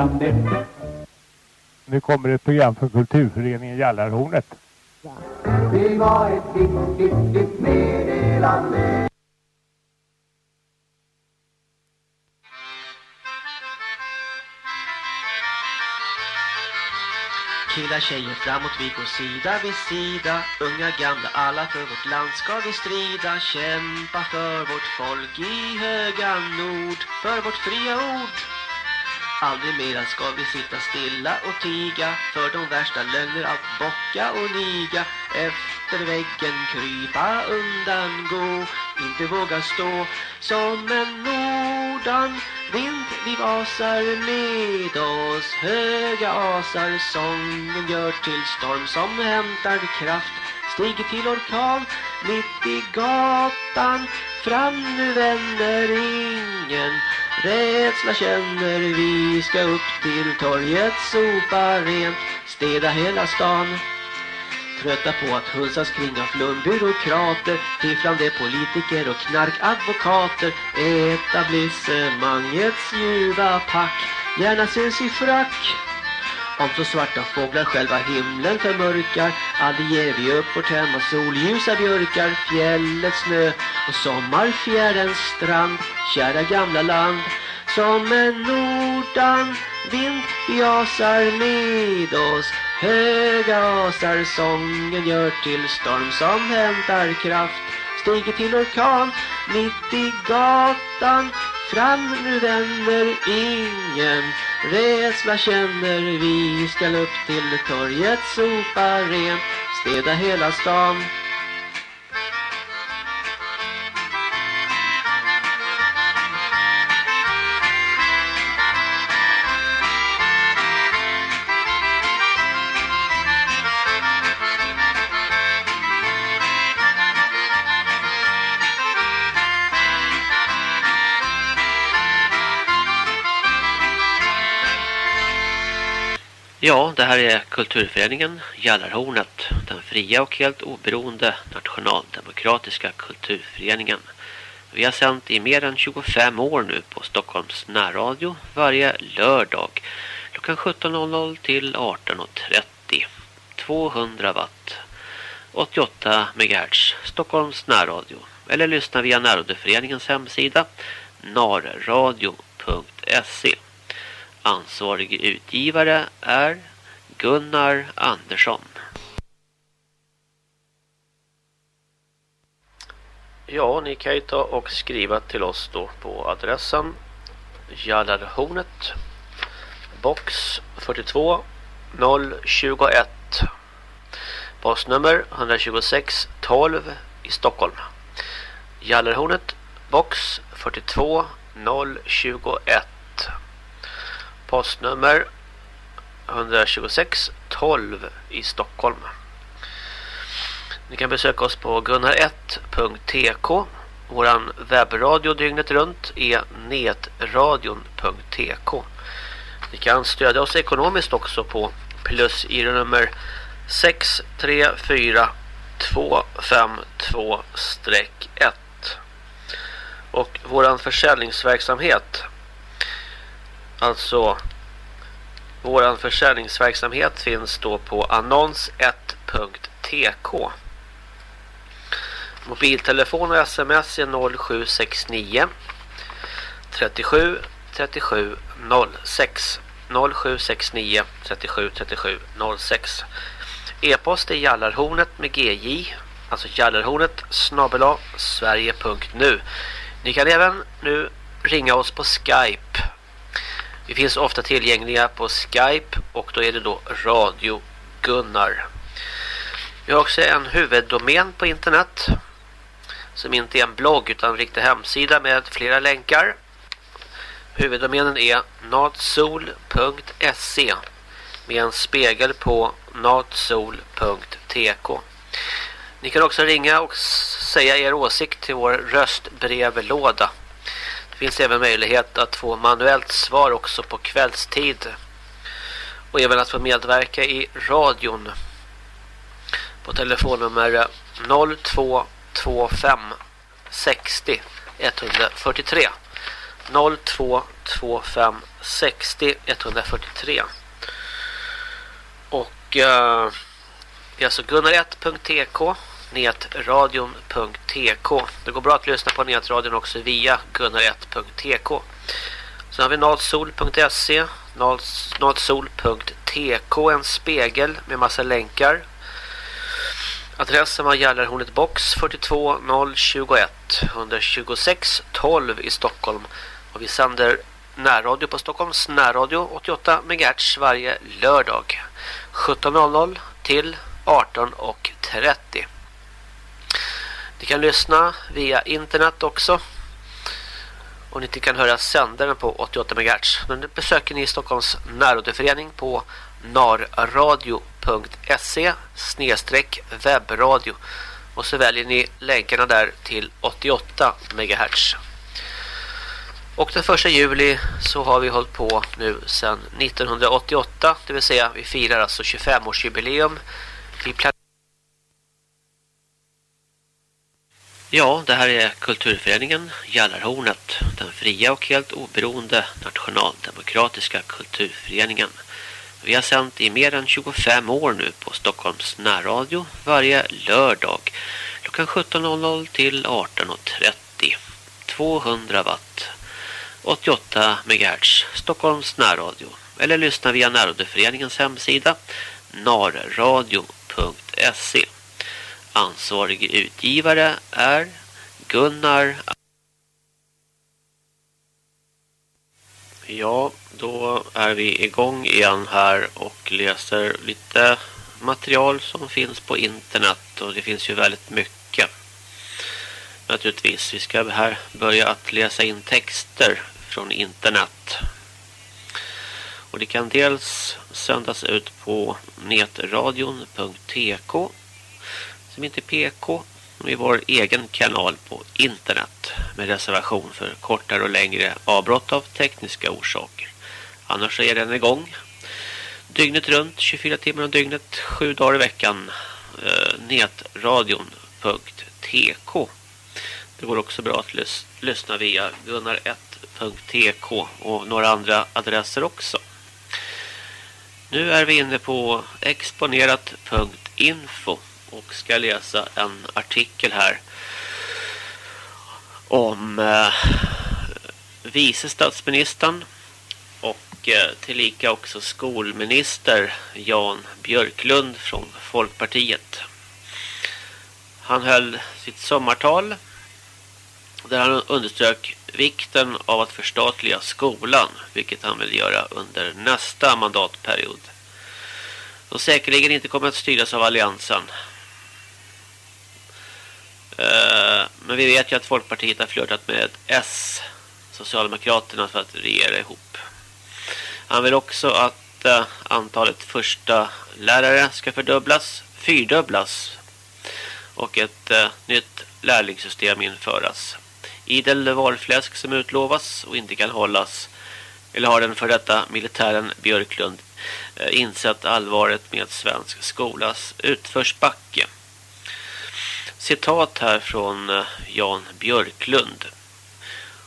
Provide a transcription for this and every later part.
landet. Nu kommer ett program för kulturföreningen Jallarhornet. Det var ett viktigt, viktigt meddelande. Killar, tjejer, framåt vi går sida vid sida Unga, gamla, alla för vårt land ska vi strida Kämpa för vårt folk i höga nord För vårt fria ord Aldrig mera ska vi sitta stilla och tiga För de värsta lögner att bocka och niga Efter väggen krypa undan gå Inte våga stå som en nordan Vind. Vi vasar med oss Höga asar sången gör till storm som hämtar kraft. Stiger till orkan mitt i gatan. Fram nu vänner ingen. Rädsla känner vi ska upp till torget Sopa rent, städa hela stan. Trötta på att hulsas kring av flumbyråkrater. Fifflande politiker och knarkadvokater. Etablissemangets ljuva pack. Gärna syns i frack om så svarta fåglar själva himlen förmörkar Aldrig ger vi upp vårt hemma solljusa björkar Fjällets snö. Och sommarfjärens strand Kära gamla land Som en nordan vind vi asar med oss. Höga asar sången gör till storm som hämtar kraft. Stiger till orkan mitt i gatan Fram nu vänner ingen Rädsla känner vi Skall upp till torget sopa rent Städa hela stan. Ja, det här är kulturföreningen Jallarhornet, den fria och helt oberoende nationaldemokratiska kulturföreningen. Vi har sänt i mer än 25 år nu på Stockholms närradio varje lördag klockan 17.00 till 18.30. 200 watt, 88 MHz, Stockholms närradio. Eller lyssna via närradioföreningens hemsida narradio.se. Ansvarig utgivare är Gunnar Andersson. Ja, ni kan ju ta och skriva till oss då på adressen Jallarhornet box 42 021 postnummer 126 12 i Stockholm. Jallarhornet box 42 021 postnummer 126 12 i Stockholm. Ni kan besöka oss på gunnar1.tk. Våran webbradio dygnet runt är netradion.tk. Ni kan stödja oss ekonomiskt också på plus i nummer 634252-1. Och våran försäljningsverksamhet Alltså våran försäljningsverksamhet finns då på annons1.tk. Mobiltelefon och sms är 0769 37 37 06 0769 37 37 06 E-post är jallarhornet med gj alltså jallarhornet snabbela sverige.nu Ni kan även nu ringa oss på Skype vi finns ofta tillgängliga på Skype och då är det då Radio Gunnar. Vi har också en huvuddomän på internet som inte är en blogg utan en riktig hemsida med flera länkar. Huvuddomänen är natsol.se med en spegel på natsol.tk. Ni kan också ringa och säga er åsikt till vår röstbrevlåda finns även möjlighet att få manuellt svar också på kvällstid. Och även att få medverka i radion. På telefonnummer 0225 60 143. 0225 60 143. Och eh, det är alltså gunnar1.tk netradion.tk Det går bra att lyssna på netradion också via gunnar1.tk Sen har vi Nalsol.se Nalsol.tk en spegel med massa länkar. Adressen var Gällarhornet box 42021 126 12 i Stockholm. Och vi sänder närradio på Stockholms närradio 88 MHz varje lördag. 17.00 till 18.30. Ni kan lyssna via internet också. Och ni kan höra sändaren på 88 MHz. Men besöker ni Stockholms närrådeförening på narradio.se webbradio och så väljer ni länkarna där till 88 MHz. Och den första juli så har vi hållit på nu sedan 1988, det vill säga vi firar alltså 25-årsjubileum. Vi Ja, det här är Kulturföreningen Jallarhornet, den fria och helt oberoende nationaldemokratiska kulturföreningen. Vi har sänt i mer än 25 år nu på Stockholms närradio varje lördag klockan 17.00 till 18.30. 200 watt 88 MHz Stockholms närradio eller lyssna via närradioföreningens hemsida narradio.se Ansvarig utgivare är Gunnar Ja, då är vi igång igen här och läser lite material som finns på internet och det finns ju väldigt mycket. Naturligtvis, vi ska här börja att läsa in texter från internet. Och det kan dels sändas ut på netradion.tk som inte PK i vår egen kanal på internet med reservation för kortare och längre avbrott av tekniska orsaker. Annars är den igång dygnet runt, 24 timmar om dygnet, sju dagar i veckan. Eh, netradion.tk Det går också bra att lys lyssna via gunnar1.tk och några andra adresser också. Nu är vi inne på exponerat.info och ska läsa en artikel här om eh, vice statsministern och eh, tillika också skolminister Jan Björklund från Folkpartiet. Han höll sitt sommartal där han underströk vikten av att förstatliga skolan, vilket han vill göra under nästa mandatperiod. De säkerligen inte kommer att styras av alliansen Eh, men vi vet ju att Folkpartiet har flörtat med S, Socialdemokraterna, för att regera ihop. Han vill också att uh, antalet första lärare ska fördubblas, fyrdubblas och ett uh, nytt lärlingssystem införas. Idel valfläsk som utlovas och inte kan hållas eller har den för detta militären Björklund uh, insett allvaret med svensk skolas utförsbacke. Citat här från eh, Jan Björklund.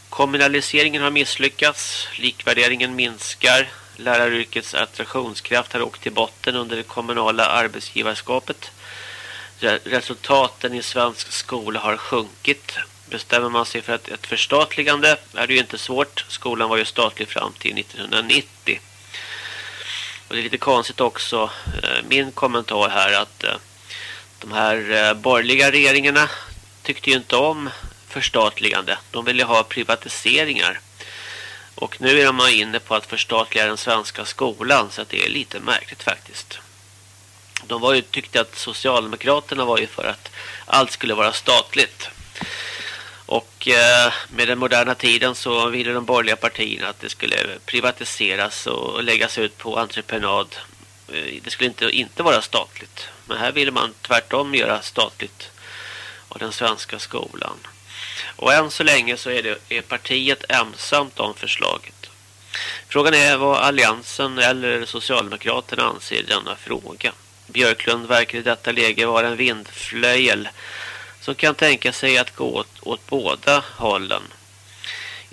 Kommunaliseringen har misslyckats, likvärderingen minskar, läraryrkets attraktionskraft har åkt till botten under det kommunala arbetsgivarskapet. Resultaten i svensk skola har sjunkit. Bestämmer man sig för ett, ett förstatligande är det ju inte svårt. Skolan var ju statlig fram till 1990. Och det är lite konstigt också, eh, min kommentar här att eh, de här eh, borgerliga regeringarna tyckte ju inte om förstatligande. De ville ha privatiseringar. Och nu är de inne på att förstatliga den svenska skolan så att det är lite märkligt faktiskt. De var ju, tyckte att Socialdemokraterna var ju för att allt skulle vara statligt. Och eh, med den moderna tiden så ville de borgerliga partierna att det skulle privatiseras och läggas ut på entreprenad. Eh, det skulle inte, inte vara statligt. Men här vill man tvärtom göra statligt av den svenska skolan. Och än så länge så är, det, är partiet ensamt om förslaget. Frågan är vad alliansen eller Socialdemokraterna anser i denna fråga. Björklund verkar i detta läge vara en vindflöjel som kan tänka sig att gå åt, åt båda hållen.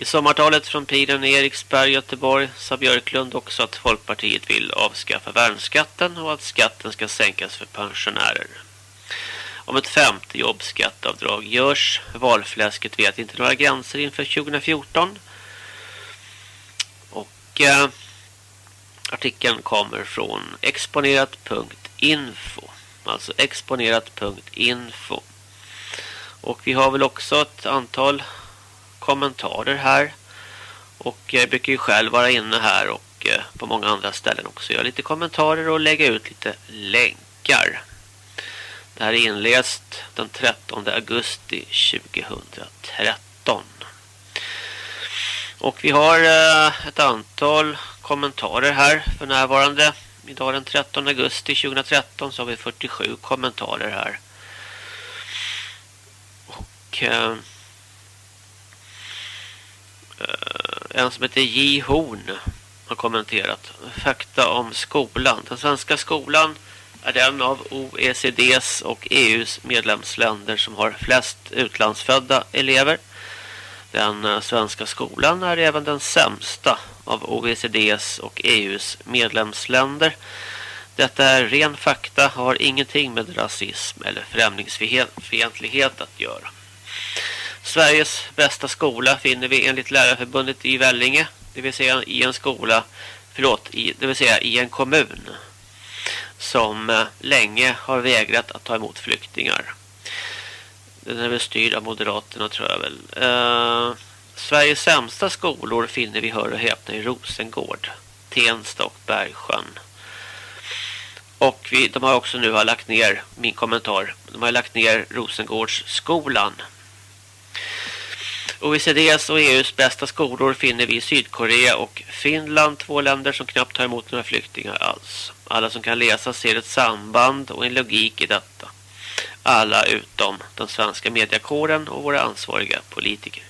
I sommartalet från Pilen i Eriksberg, Göteborg sa Björklund också att Folkpartiet vill avskaffa värnskatten och att skatten ska sänkas för pensionärer. Om ett femte jobbskatteavdrag görs, valfläsket vet inte några gränser inför 2014. Och eh, artikeln kommer från exponerat.info. Alltså exponerat.info. Och vi har väl också ett antal kommentarer här. Och jag brukar ju själv vara inne här och eh, på många andra ställen också. Göra lite kommentarer och lägga ut lite länkar. Det här är inläst den 13 augusti 2013. Och vi har eh, ett antal kommentarer här för närvarande. Idag den 13 augusti 2013 så har vi 47 kommentarer här. Och eh, Eh, en som heter J. Horn har kommenterat. Fakta om skolan. Den svenska skolan är den av OECDs och EUs medlemsländer som har flest utlandsfödda elever. Den eh, svenska skolan är även den sämsta av OECDs och EUs medlemsländer. Detta är ren fakta och har ingenting med rasism eller främlingsfientlighet att göra. Sveriges bästa skola finner vi enligt Lärarförbundet i Vällinge, det vill säga i en skola, förlåt, i, det vill säga i en kommun som eh, länge har vägrat att ta emot flyktingar. Den är väl styrd av Moderaterna tror jag väl. Eh, Sveriges sämsta skolor finner vi hör och häpna i Rosengård, Tensta och Bergsjön. Och vi, de har också nu har lagt ner, min kommentar, de har lagt ner Rosengårdsskolan. OECDs och EUs bästa skolor finner vi i Sydkorea och Finland, två länder som knappt tar emot några flyktingar alls. Alla som kan läsa ser ett samband och en logik i detta. Alla utom den svenska mediakåren och våra ansvariga politiker.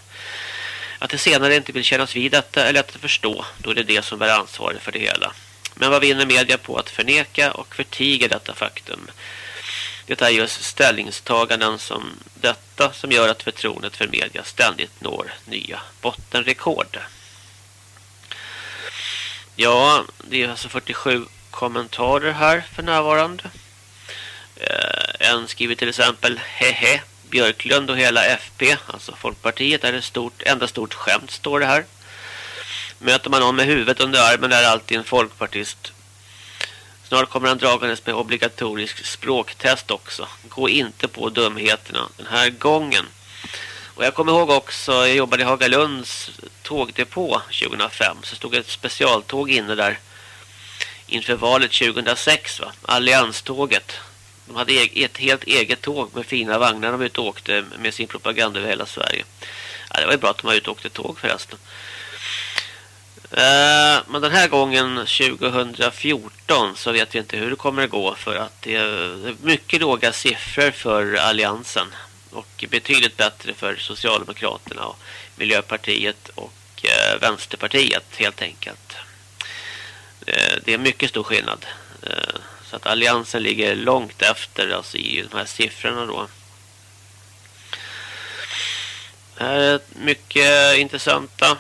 Att det senare inte vill kännas vid detta är lätt att förstå, då är det det som bär ansvaret för det hela. Men vad vinner media på att förneka och förtiga detta faktum? Det är just ställningstaganden som detta som gör att förtroendet för media ständigt når nya bottenrekord. Ja, det är alltså 47 kommentarer här för närvarande. Eh, en skriver till exempel hehe Björklund och hela FP, alltså Folkpartiet, är ett stort, enda stort skämt står det här. Möter man någon med huvudet under armen är alltid en folkpartist. Snart kommer han dragandes med obligatorisk språktest också. Gå inte på dumheterna den här gången. Och jag kommer ihåg också, jag jobbade i Hagalunds tågdepå 2005. Så stod ett specialtåg inne där inför valet 2006 va. Allianståget. De hade e- ett helt eget tåg med fina vagnar de ute åkte med sin propaganda över hela Sverige. Ja, det var ju bra att de var ute och åkte tåg förresten. Eh, men den här gången 2014 så vet vi inte hur det kommer att gå för att det är mycket låga siffror för alliansen och betydligt bättre för Socialdemokraterna och Miljöpartiet och eh, Vänsterpartiet helt enkelt. Eh, det är mycket stor skillnad. Så att alliansen ligger långt efter alltså i de här siffrorna då. Det här är mycket intressanta.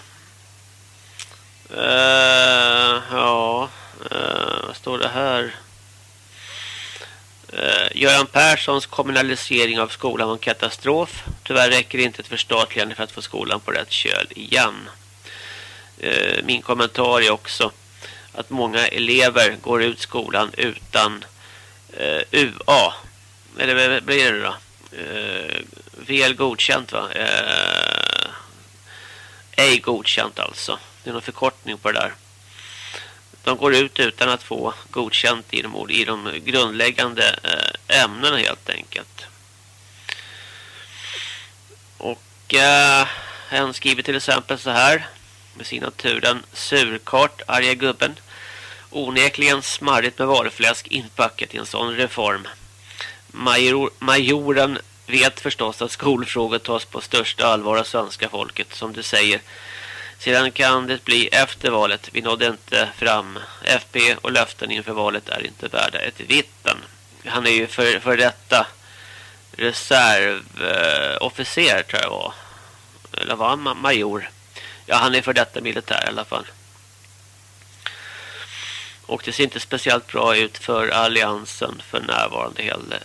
Uh, ja, uh, vad står det här? Uh, Göran Perssons kommunalisering av skolan var en katastrof. Tyvärr räcker det inte ett förstatligande för att få skolan på rätt köl igen. Uh, min kommentar är också att många elever går ut skolan utan uh, UA. Eller vad blir det då? Uh, väl godkänt va? Uh, ej godkänt alltså. Det är någon förkortning på det där. De går ut utan att få godkänt i de, i de grundläggande eh, ämnena helt enkelt. Och eh, en skriver till exempel så här med signaturen surkart, arga gubben. Onekligen smarrigt med varufläsk inpackat i en sån reform. Major, majoren vet förstås att skolfrågor tas på största allvar av svenska folket, som du säger. Sedan kan det bli efter valet. Vi nådde inte fram. FP och löften inför valet är inte värda ett vitten. Han är ju för, för detta reservofficer tror jag var. Eller var han major? Ja, han är för detta militär i alla fall. Och det ser inte speciellt bra ut för alliansen för närvarande heller.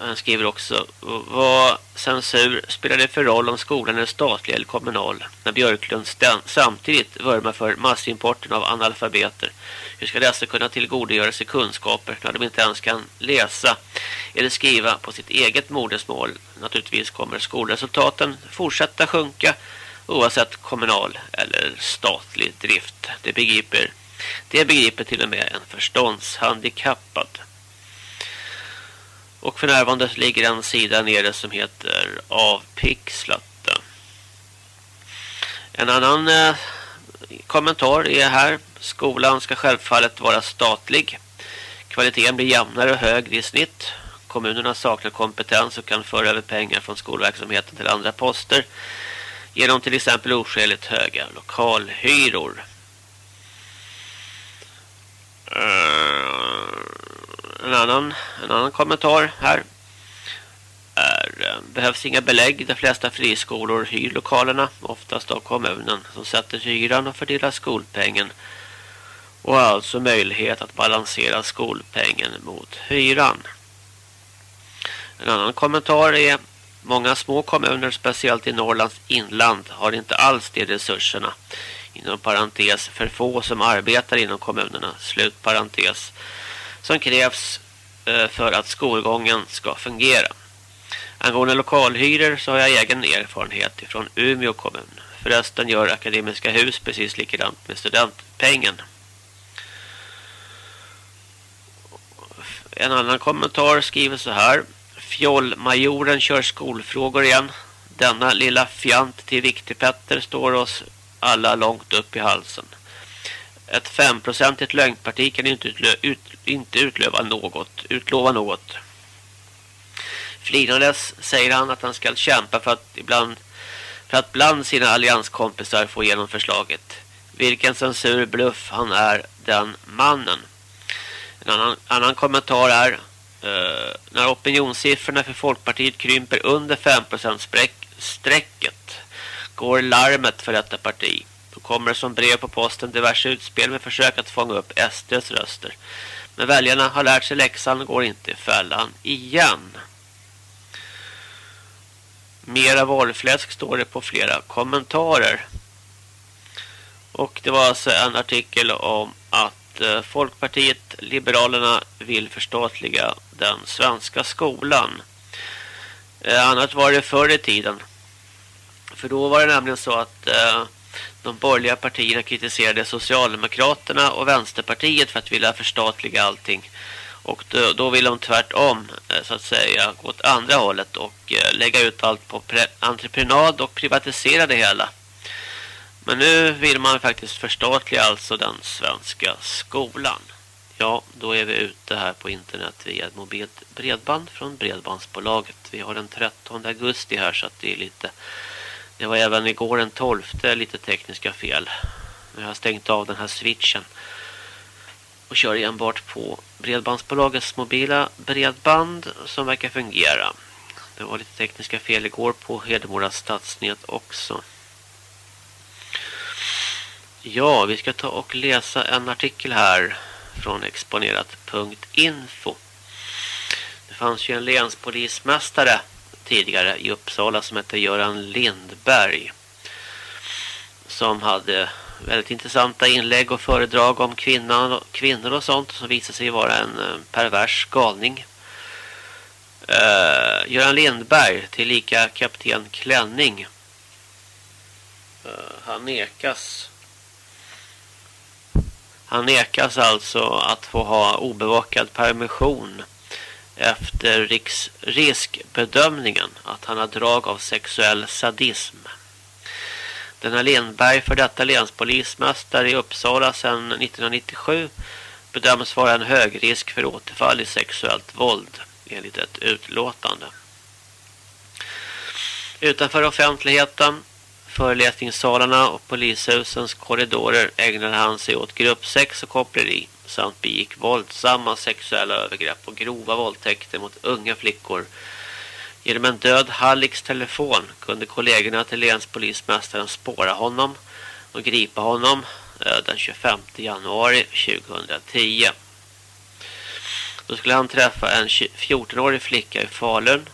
Han skriver också vad censur spelar det för roll om skolan är statlig eller kommunal när Björklund samtidigt vurmar för massimporten av analfabeter. Hur ska dessa kunna tillgodogöra sig kunskaper när de inte ens kan läsa eller skriva på sitt eget modersmål? Naturligtvis kommer skolresultaten fortsätta sjunka oavsett kommunal eller statlig drift. Det begriper, det begriper till och med en förståndshandikappad. Och för närvarande ligger en sida nere som heter Avpixlat. En annan eh, kommentar är här. Skolan ska självfallet vara statlig. Kvaliteten blir jämnare och högre i snitt. Kommunerna saknar kompetens och kan föra över pengar från skolverksamheten till andra poster genom till exempel oskäligt höga lokalhyror. Uh, en, annan, en annan kommentar här är, eh, behövs inga belägg. De flesta friskolor hyr lokalerna, oftast av kommunen som sätter hyran och fördelar skolpengen och har alltså möjlighet att balansera skolpengen mot hyran. En annan kommentar är Många små kommuner, speciellt i Norrlands inland, har inte alls de resurserna. Inom parentes för få som arbetar inom kommunerna. Slut parentes. Som krävs eh, för att skolgången ska fungera. Angående lokalhyror så har jag egen erfarenhet från Umeå kommun. Förresten gör Akademiska hus precis likadant med studentpengen. En annan kommentar skriver så här. Fjollmajoren kör skolfrågor igen. Denna lilla fjant till Viktigpetter står oss alla långt upp i halsen. Ett femprocentigt lögnparti kan inte, utlö inte utlova något. Utlova något. Flinandes säger han att han ska kämpa för att ibland för att bland sina allianskompisar få igenom förslaget. Vilken censurbluff han är den mannen. En annan, annan kommentar är Uh, när opinionssiffrorna för Folkpartiet krymper under 5% strecket går larmet för detta parti. Då kommer det som brev på posten diverse utspel med försök att fånga upp SDs röster. Men väljarna har lärt sig läxan och går inte i fällan igen. Mera valfläsk står det på flera kommentarer. Och det var alltså en artikel om att eh, Folkpartiet Liberalerna vill förstatliga den svenska skolan. Eh, annat var det förr i tiden. För då var det nämligen så att eh, de borgerliga partierna kritiserade Socialdemokraterna och Vänsterpartiet för att vilja förstatliga allting. Och då, då vill de tvärtom eh, så att säga gå åt andra hållet och eh, lägga ut allt på entreprenad och privatisera det hela. Men nu vill man faktiskt förstatliga alltså den svenska skolan. Ja, då är vi ute här på internet via mobilt bredband från Bredbandsbolaget. Vi har den 13 augusti här så att det är lite... Det var även igår den 12 lite tekniska fel. Jag har stängt av den här switchen. Och kör enbart på Bredbandsbolagets mobila bredband som verkar fungera. Det var lite tekniska fel igår på Hedemora stadsnät också. Ja, vi ska ta och läsa en artikel här från exponerat.info. Det fanns ju en länspolismästare tidigare i Uppsala som hette Göran Lindberg. Som hade väldigt intressanta inlägg och föredrag om kvinnan, kvinnor och sånt som visade sig vara en eh, pervers galning. Uh, Göran Lindberg, tillika kapten Klänning. Uh, han nekas han nekas alltså att få ha obevakad permission efter riks riskbedömningen att han har drag av sexuell sadism. Denna Lindberg för detta länspolismästare i Uppsala sedan 1997 bedöms vara en hög risk för återfall i sexuellt våld enligt ett utlåtande. Utanför offentligheten föreläsningssalarna och polishusens korridorer ägnade han sig åt gruppsex och koppleri samt begick våldsamma sexuella övergrepp och grova våldtäkter mot unga flickor Genom en död Halliks telefon kunde kollegorna till länspolismästaren spåra honom och gripa honom eh, den 25 januari 2010. Då skulle han träffa en 14-årig flicka i Falun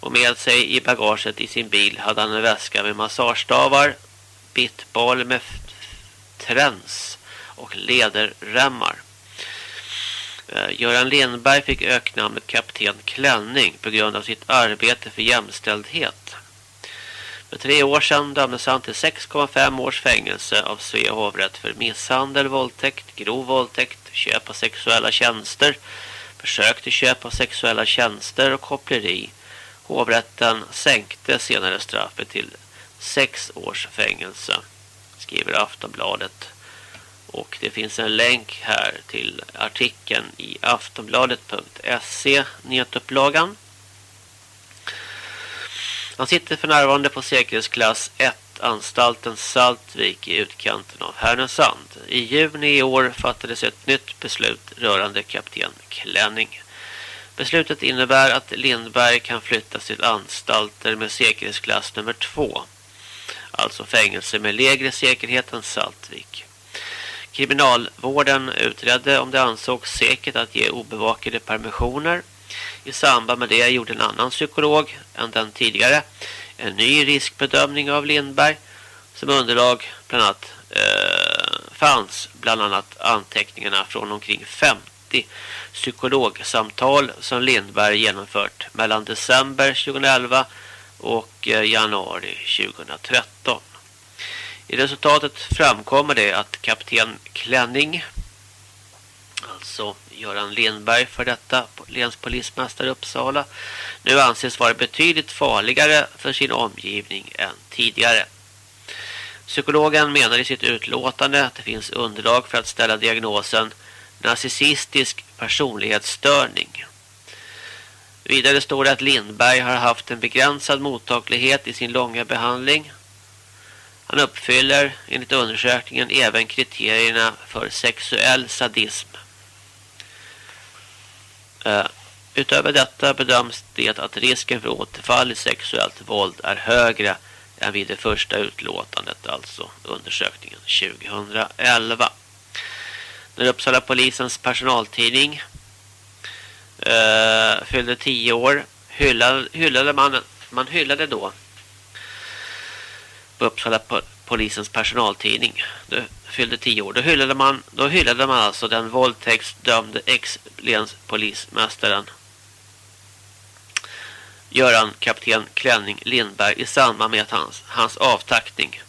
och med sig i bagaget i sin bil hade han en väska med massagestavar, bitboll med träns och lederremmar. Eh, Göran Lindberg fick öknamnet Kapten Klänning på grund av sitt arbete för jämställdhet. För tre år sedan dömdes han till 6,5 års fängelse av Svea hovrätt för misshandel, våldtäkt, grov våldtäkt, köp av sexuella tjänster, försök till köp av sexuella tjänster och koppleri. Hovrätten sänkte senare straffet till 6 års fängelse, skriver Aftonbladet. Och det finns en länk här till artikeln i aftonbladet.se nätupplagan. Han sitter för närvarande på säkerhetsklass 1 anstalten Saltvik i utkanten av Härnösand. I juni i år fattades ett nytt beslut rörande kapten Klänning. Beslutet innebär att Lindberg kan flyttas till anstalter med säkerhetsklass nummer 2. Alltså fängelse med lägre säkerhet än Saltvik. Kriminalvården utredde om det ansågs säkert att ge obevakade permissioner. I samband med det gjorde en annan psykolog än den tidigare en ny riskbedömning av Lindberg som underlag bland annat eh, fanns bland annat anteckningarna från omkring 50 psykologsamtal som Lindberg genomfört mellan december 2011 och eh, januari 2013. I resultatet framkommer det att kapten Klänning, alltså Göran Lindberg för detta länspolismästare Uppsala, nu anses vara betydligt farligare för sin omgivning än tidigare. Psykologen menar i sitt utlåtande att det finns underlag för att ställa diagnosen narcissistisk personlighetsstörning. Vidare står det att Lindberg har haft en begränsad mottaglighet i sin långa behandling han uppfyller enligt undersökningen även kriterierna för sexuell sadism. Eh, utöver detta bedöms det att risken för återfall i sexuellt våld är högre än vid det första utlåtandet, alltså undersökningen 2011. När Uppsala polisens personaltidning uh, fyllde tio år hyllade, hyllade man, man hyllade då på Uppsala polisens personaltidning. Det fyllde tio år. Då hyllade man, då hyllade man alltså den våldtäktsdömde ex-länspolismästaren Göran kapten Klänning Lindberg i samband med hans, hans avtackning.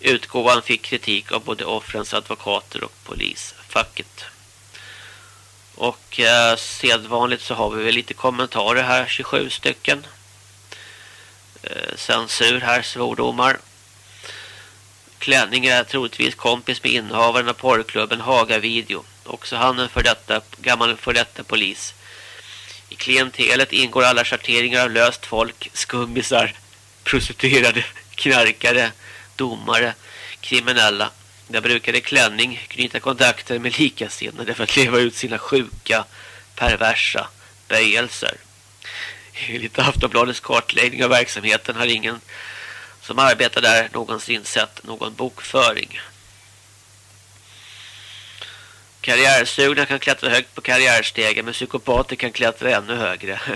Utgåvan fick kritik av både offrens advokater och polisfacket. Och eh, sedvanligt så har vi väl lite kommentarer här, 27 stycken Eh, censur här, svordomar. Klänning är troligtvis kompis med innehavaren av porrklubben Haga Video. Också han är för detta, gammal för detta polis. I klientelet ingår alla schatteringar av löst folk, skummisar, prostituerade, knarkare, domare, kriminella. Där brukade klänning knyta kontakter med likasinnade för att leva ut sina sjuka, perversa böjelser. Enligt Aftonbladets kartläggning av verksamheten har ingen som arbetar där någonsin sett någon bokföring. Karriärsugna kan klättra högt på karriärstegen men psykopater kan klättra ännu högre.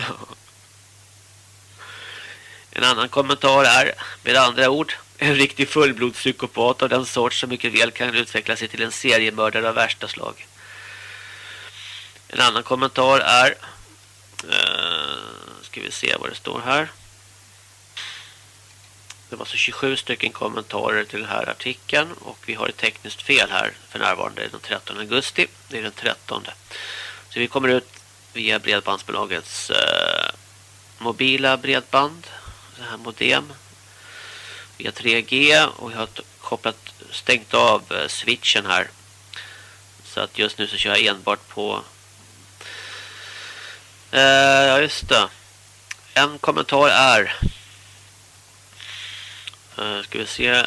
en annan kommentar är, med andra ord, en riktig fullblodspsykopat av den sort som mycket väl kan utveckla sig till en seriemördare av värsta slag. En annan kommentar är eh, ska vi se vad det står här. Det var alltså så 27 stycken kommentarer till den här artikeln och vi har ett tekniskt fel här för närvarande den 13 augusti. Det är den 13. Så vi kommer ut via bredbandsbolagets eh, mobila bredband, det här modem via 3G och jag har kopplat stängt av eh, switchen här. Så att just nu så kör jag enbart på eh, ja just det en kommentar är eh, ska vi se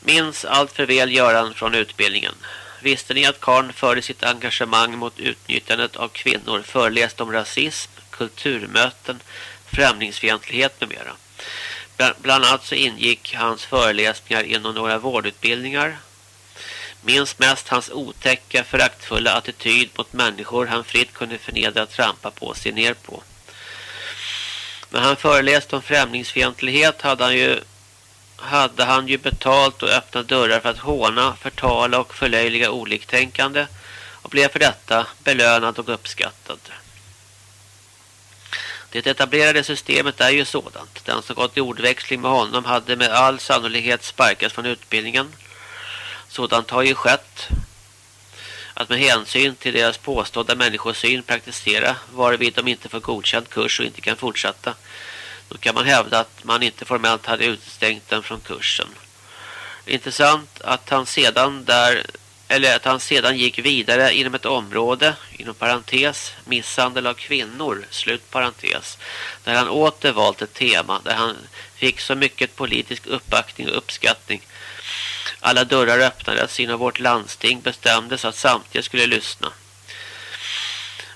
Minns allt för väl Göran från utbildningen. Visste ni att Karn förde sitt engagemang mot utnyttjandet av kvinnor föreläste om rasism, kulturmöten, främlingsfientlighet med mera. Bland annat så ingick hans föreläsningar inom några vårdutbildningar. Minns mest hans otäcka, föraktfulla attityd mot människor han fritt kunde förnedra trampa på sig ner på. När han föreläste om främlingsfientlighet hade han ju hade han ju betalt och öppnat dörrar för att håna, förtala och förlöjliga oliktänkande och blev för detta belönad och uppskattad. Det etablerade systemet är ju sådant. Den som gått i ordväxling med honom hade med all sannolikhet sparkats från utbildningen. Sådant har ju skett. Att med hänsyn till deras påstådda människosyn praktisera varvid de inte får godkänd kurs och inte kan fortsätta då kan man hävda att man inte formellt hade utstängt den från kursen. Intressant att han sedan där eller att han sedan gick vidare inom ett område, inom parentes, misshandel av kvinnor, slut parentes, där han åter valt ett tema, där han fick så mycket politisk uppbackning och uppskattning. Alla dörrar öppnades inom vårt landsting bestämdes att samtliga skulle lyssna.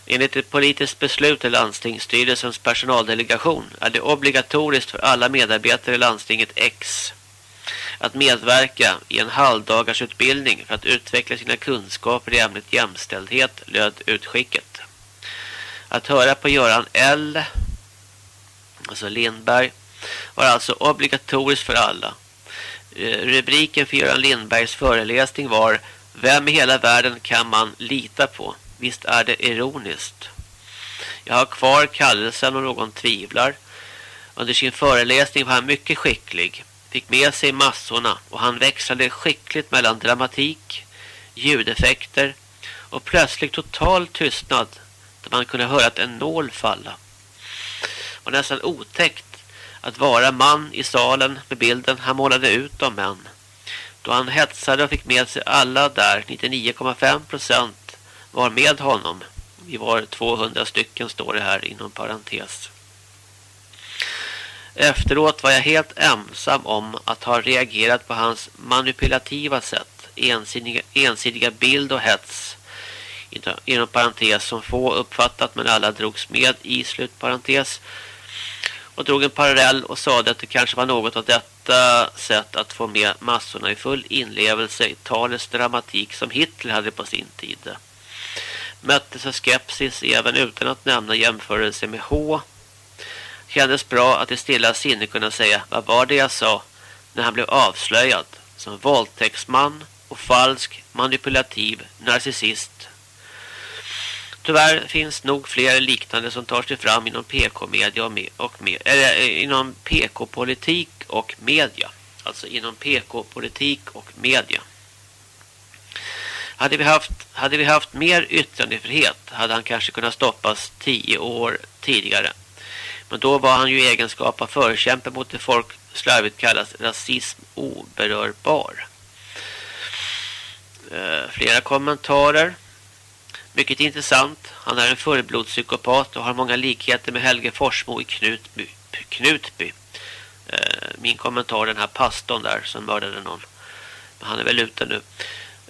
Enligt ett politiskt beslut i landstingsstyrelsens personaldelegation är det obligatoriskt för alla medarbetare i landstinget X att medverka i en halvdagarsutbildning för att utveckla sina kunskaper i ämnet jämställdhet löd utskicket. Att höra på Göran L. Alltså Lindberg var alltså obligatoriskt för alla. Eh, rubriken för Göran Lindbergs föreläsning var Vem i hela världen kan man lita på? Visst är det ironiskt. Jag har kvar kallelsen om någon tvivlar. Under sin föreläsning var han mycket skicklig. Fick med sig massorna och han växlade skickligt mellan dramatik, ljudeffekter och plötsligt total tystnad där man kunde höra att en nål falla. Det var nästan otäckt att vara man i salen med bilden han målade ut om män. Då han hetsade och fick med sig alla där, 99,5% var med honom. Vi var 200 stycken står det här inom parentes. Efteråt var jag helt ensam om att ha reagerat på hans manipulativa sätt, ensidiga, ensidiga bild och hets inom parentes som få uppfattat men alla drogs med i slutparentes och drog en parallell och sa att det kanske var något av detta sätt att få med massorna i full inlevelse i talets dramatik som Hitler hade på sin tid möttes av skepsis även utan att nämna jämförelse med H. Kändes bra att i stilla sinne kunna säga vad var det jag sa när han blev avslöjad som våldtäktsman och falsk manipulativ narcissist. Tyvärr finns nog fler liknande som tar sig fram inom PK-media och, med, och med, eller, eh, inom PK-politik och media. Alltså inom PK-politik och media. Hade vi haft, hade vi haft mer yttrandefrihet hade han kanske kunnat stoppas tio år tidigare. Men då var han ju i egenskap av förkämpe mot det folk slarvigt kallas rasism oberörbar. Uh, flera kommentarer. Mycket intressant. Han är en fullblodspsykopat och har många likheter med Helge Forsmo i Knutby. Knutby. Eh, min kommentar den här pastorn där som mördade någon. Men han är väl ute nu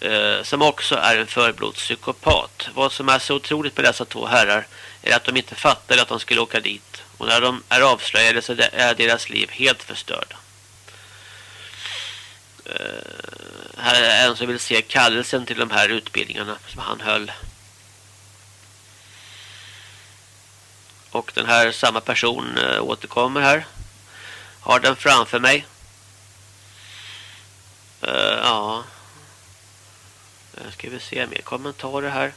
eh, som också är en förblodspsykopat. Vad som är så otroligt med dessa två herrar är att de inte fattade att de skulle åka dit. Och när de är avslöjade så är deras liv helt förstörda. Eh, här är en som vill se kallelsen till de här utbildningarna som han höll. Och den här samma person eh, återkommer här. Har den framför mig. Uh, ja, Nu ska vi se mer kommentarer här.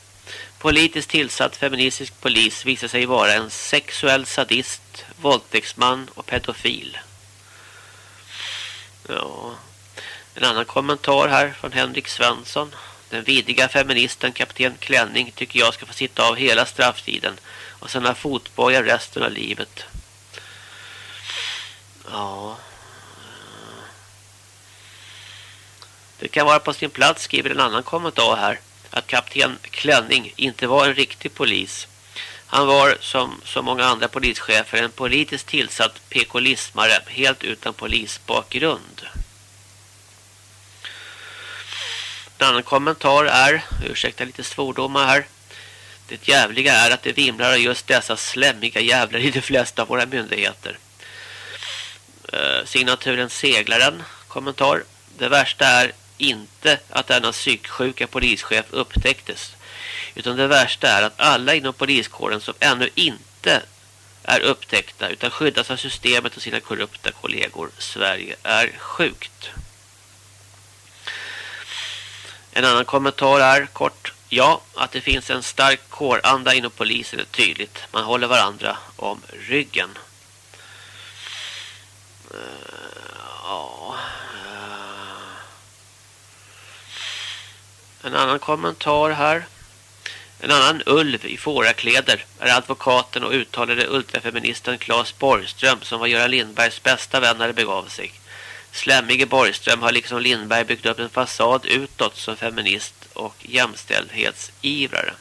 Politiskt tillsatt feministisk polis visar sig vara en sexuell sadist, våldtäktsman och pedofil. Ja. En annan kommentar här från Henrik Svensson. Den vidiga feministen kapten Klänning tycker jag ska få sitta av hela strafftiden och sen har fotboja resten av livet. Ja. Det kan vara på sin plats, skriver en annan kommentar här, att kapten Klänning inte var en riktig polis. Han var, som så många andra polischefer, en politiskt tillsatt pekolismare, helt utan polisbakgrund. En annan kommentar är, ursäkta lite svordomar här. Det jävliga är att det vimlar av just dessa slämmiga jävlar i de flesta av våra myndigheter. Eh, signaturen Seglaren, kommentar. Det värsta är inte att denna psyksjuka polischef upptäcktes. Utan det värsta är att alla inom poliskåren som ännu inte är upptäckta utan skyddas av systemet och sina korrupta kollegor. Sverige är sjukt. En annan kommentar är kort. Ja, att det finns en stark kåranda inom polisen är tydligt. Man håller varandra om ryggen. Uh, ja. Uh. En annan kommentar här. En annan ulv i fårakläder är advokaten och uttalade ultrafeministen Claes Borgström som var Göran Lindbergs bästa vän när det begav sig. Slemmige Borgström har liksom Lindberg byggt upp en fasad utåt som feminist och jämställdhetsivrare.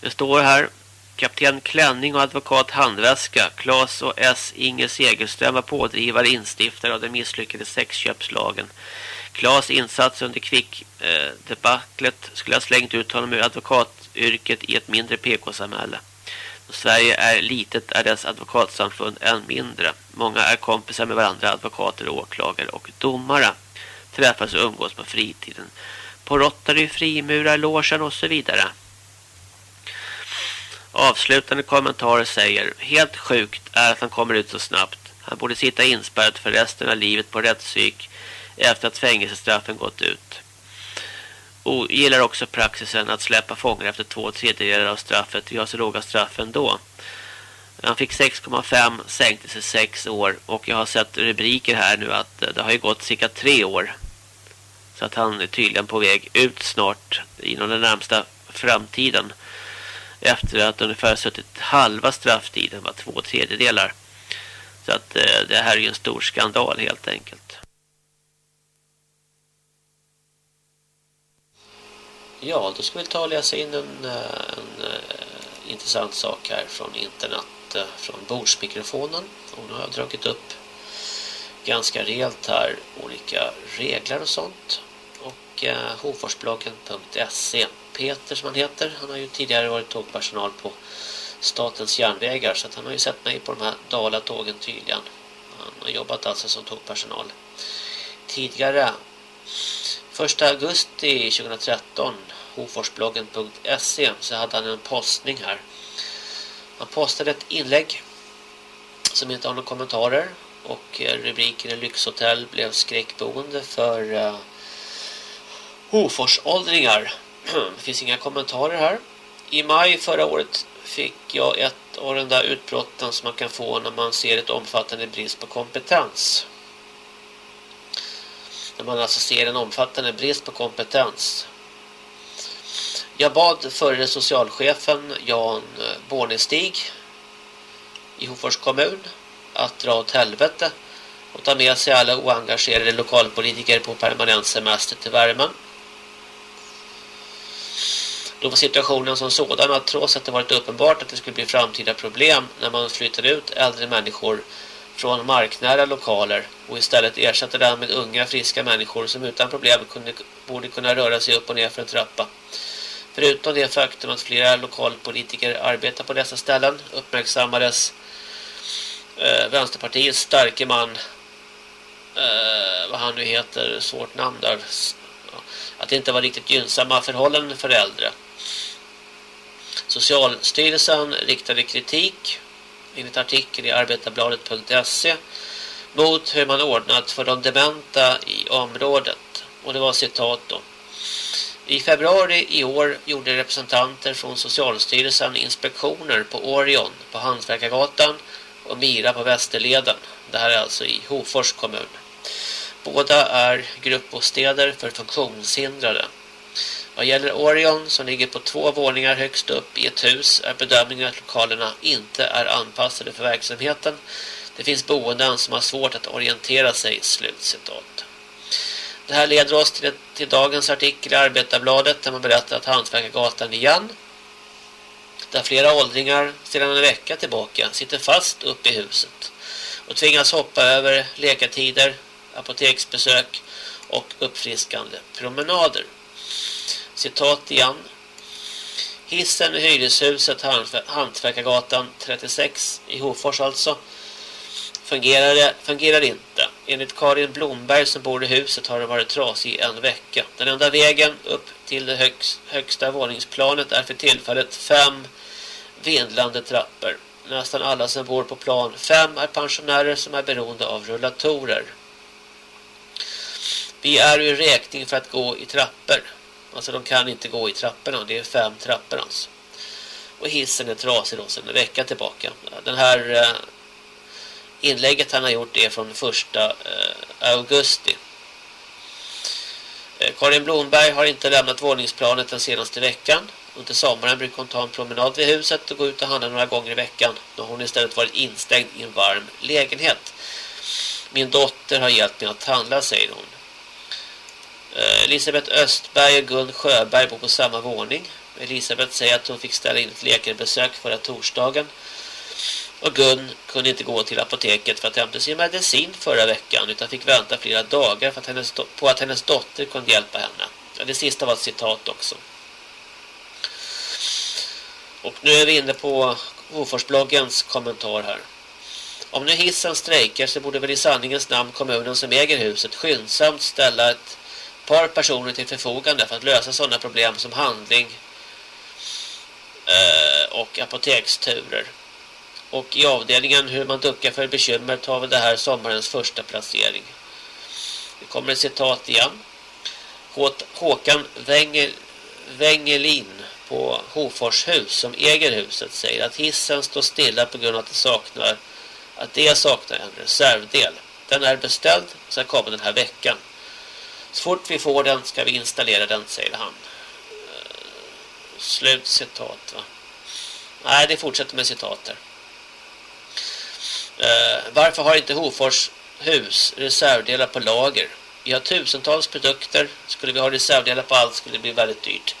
Det står här Kapten Klänning och advokat Handväska, Claes och S. Inge Segelström var pådrivare instiftare av den misslyckade sexköpslagen. Klas insats under kvickdebaclet eh, skulle ha slängt ut honom ur advokatyrket i ett mindre PK-samhälle. Sverige är litet är dess advokatsamfund än mindre. Många är kompisar med varandra, advokater, åklagare och domare. Träffas och umgås på fritiden. På Rotary, frimurar, logen och så vidare. Avslutande kommentarer säger Helt sjukt är att han kommer ut så snabbt. Han borde sitta inspärrad för resten av livet på rättspsyk efter att fängelsestraffen gått ut. Och gillar också praxisen att släppa fångar efter två tredjedelar av straffet. Vi har så låga straff ändå. Han fick 6,5, sänkte sig 6 år. Och jag har sett rubriker här nu att eh, det har ju gått cirka 3 år. Så att han är tydligen på väg ut snart inom den närmsta framtiden. Efter att ungefär suttit halva strafftiden var två tredjedelar. Så att eh, det här är ju en stor skandal helt enkelt. Ja, då ska vi ta och läsa in en, en, en intressant sak här från internet, eh, från bordsmikrofonen. Och nu har jag dragit upp ganska rejält här olika regler och sånt. Och eh, hoforsbloggen.se Peter som han heter, han har ju tidigare varit tågpersonal på Statens järnvägar så att han har ju sett mig på de här Dalatågen tydligen. Han har jobbat alltså som tågpersonal tidigare 1 augusti 2013 hoforsbloggen.se så hade han en postning här. Han postade ett inlägg som inte har några kommentarer och eh, rubriken Lyxhotell blev skräckboende för uh, Hoforsåldringar. Det finns inga kommentarer här. I maj förra året fick jag ett av de där utbrotten som man kan få när man ser ett omfattande brist på kompetens. När man alltså ser en omfattande brist på kompetens. Jag bad förre socialchefen Jan Bornestig i Hofors kommun att dra åt helvete och ta med sig alla oengagerade lokalpolitiker på permanent semester till värmen. Då var situationen som sådan att trots att det varit uppenbart att det skulle bli framtida problem när man flyttade ut äldre människor från marknära lokaler och istället ersatte den med unga friska människor som utan problem kunde, borde kunna röra sig upp och ner för en trappa. Förutom det faktum att flera lokalpolitiker arbetar på dessa ställen uppmärksammades eh, Vänsterpartiets starke man eh, vad han nu heter, svårt namn där att det inte var riktigt gynnsamma förhållanden för äldre. Socialstyrelsen riktade kritik enligt artikel i arbetarbladet.se mot hur man ordnat för de dementa i området. Och det var citat då. I februari i år gjorde representanter från Socialstyrelsen inspektioner på Orion på Hantverkargatan och Mira på Västerleden. Det här är alltså i Hofors kommun. Båda är gruppbostäder för funktionshindrade. Vad gäller Orion som ligger på två våningar högst upp i ett hus är bedömningen att lokalerna inte är anpassade för verksamheten. Det finns boenden som har svårt att orientera sig, slutcitat. Det här leder oss till, till dagens artikel i Arbetarbladet där man berättar att Hantverkargatan igen där flera åldringar sedan en vecka tillbaka sitter fast uppe i huset och tvingas hoppa över läkartider, apoteksbesök och uppfriskande promenader. Citat igen. Hissen i hyreshuset Hantverkargatan 36 i Hofors alltså fungerar, fungerar inte. Enligt Karin Blomberg som bor i huset har det varit trasig i en vecka. Den enda vägen upp till det högst, högsta våningsplanet är för tillfället fem vindlande trappor. Nästan alla som bor på plan fem är pensionärer som är beroende av rullatorer. Vi är ju räkning för att gå i trappor. Alltså de kan inte gå i trapporna. Det är fem trappor alltså. Och hissen är trasig då sedan en vecka tillbaka. Den här eh, inlägget han har gjort är från 1 eh, augusti. Eh, Karin Blomberg har inte lämnat våningsplanet den senaste veckan. Under sommaren brukar hon ta en promenad vid huset och gå ut och handla några gånger i veckan. Då hon istället varit instängd i en varm lägenhet. Min dotter har hjälpt mig att handla, säger hon. Eh, Elisabeth Östberg och Gun Sjöberg bor på samma våning. Elisabeth säger att hon fick ställa in ett läkarbesök förra torsdagen. Och Gun kunde inte gå till apoteket för att hämta sin medicin förra veckan utan fick vänta flera dagar för att hennes, på att hennes dotter kunde hjälpa henne. Ja, det sista var ett citat också. Och nu är vi inne på Hoforsbloggens kommentar här. Om nu hissen strejkar så borde väl i sanningens namn kommunen som äger huset skyndsamt ställa ett par personer till förfogande för att lösa sådana problem som handling eh, och apoteksturer. Och i avdelningen hur man duckar för bekymmer tar vi det här sommarens första placering. Det kommer ett citat igen. Håkan Wengelin på Hoforshus som äger huset säger att hissen står stilla på grund av att det saknar att det saknar en reservdel. Den är beställd och ska komma den här veckan. Så fort vi får den ska vi installera den, säger han. Eh, Slut citat va? Nej, det fortsätter med citater. Eh, varför har inte Hofors hus reservdelar på lager? Vi har tusentals produkter. Skulle vi ha reservdelar på allt skulle det bli väldigt dyrt.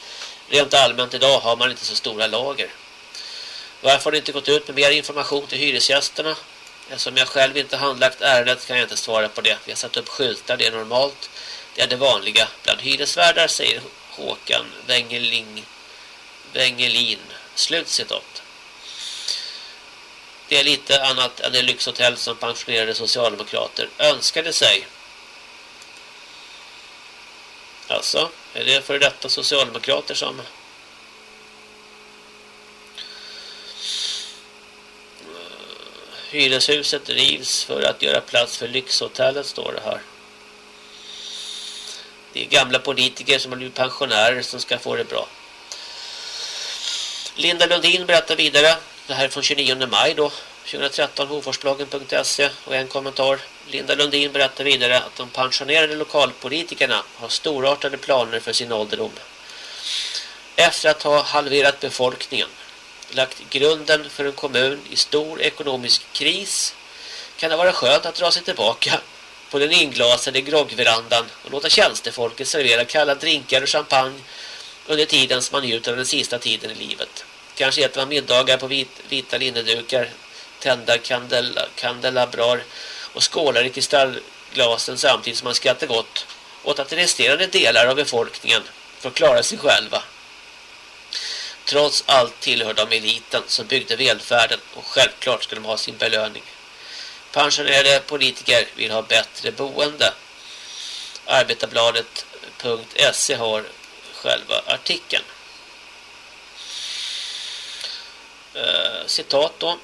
Rent allmänt idag har man inte så stora lager. Varför har det inte gått ut med mer information till hyresgästerna? Eftersom jag själv inte handlagt ärendet kan jag inte svara på det. Vi har satt upp skyltar, det är normalt. Det är det vanliga bland hyresvärdar, säger Håkan Wengeling, Wengelin. Slutcitat. Det är lite annat än det lyxhotell som pensionerade socialdemokrater önskade sig. Alltså, är det för detta socialdemokrater som Hyreshuset rivs för att göra plats för lyxhotellet står det här. Det är gamla politiker som har blivit pensionärer som ska få det bra. Linda Lundin berättar vidare. Det här är från 29 maj då. 2013 hoforsbloggen.se och en kommentar. Linda Lundin berättar vidare att de pensionerade lokalpolitikerna har storartade planer för sin ålderdom. Efter att ha halverat befolkningen, lagt grunden för en kommun i stor ekonomisk kris kan det vara skönt att dra sig tillbaka på den inglasade groggverandan och låta tjänstefolket servera kalla drinkar och champagne under tiden som man njuter av den sista tiden i livet. Kanske äter man middagar på vit, vita linnedukar tända kandela, kandelabrar och skålar i kristallglasen samtidigt som man skrattar gott åt att resterande delar av befolkningen får klara sig själva. Trots allt tillhör de eliten som byggde välfärden och självklart ska de ha sin belöning. Pensionerade politiker vill ha bättre boende. Arbetarbladet.se har själva artikeln. Eh, citat då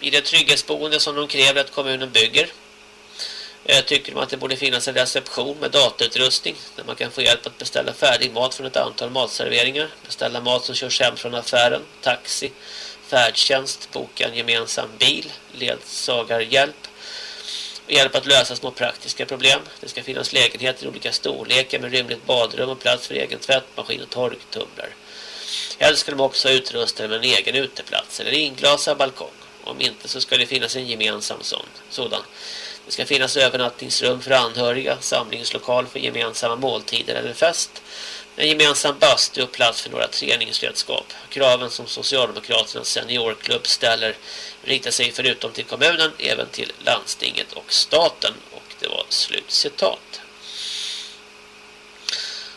i det trygghetsboende som de kräver att kommunen bygger. Eh, tycker de att det borde finnas en reception med datautrustning. där man kan få hjälp att beställa färdig mat från ett antal matserveringar, beställa mat som körs hem från affären, taxi, färdtjänst, boka en gemensam bil, ledsagarhjälp och hjälp att lösa små praktiska problem. Det ska finnas lägenheter i olika storlekar med rymligt badrum och plats för egen tvättmaskin och torktumlar. Helst ska de också utrustade med en egen uteplats eller inglasad balkong. Om inte så ska det finnas en gemensam sån, sådan. Det ska finnas övernattningsrum för anhöriga, samlingslokal för gemensamma måltider eller fest, en gemensam bastu och plats för några träningsredskap. Kraven som Socialdemokraternas seniorklubb ställer riktar sig förutom till kommunen även till landstinget och staten. Och det var slutcitat.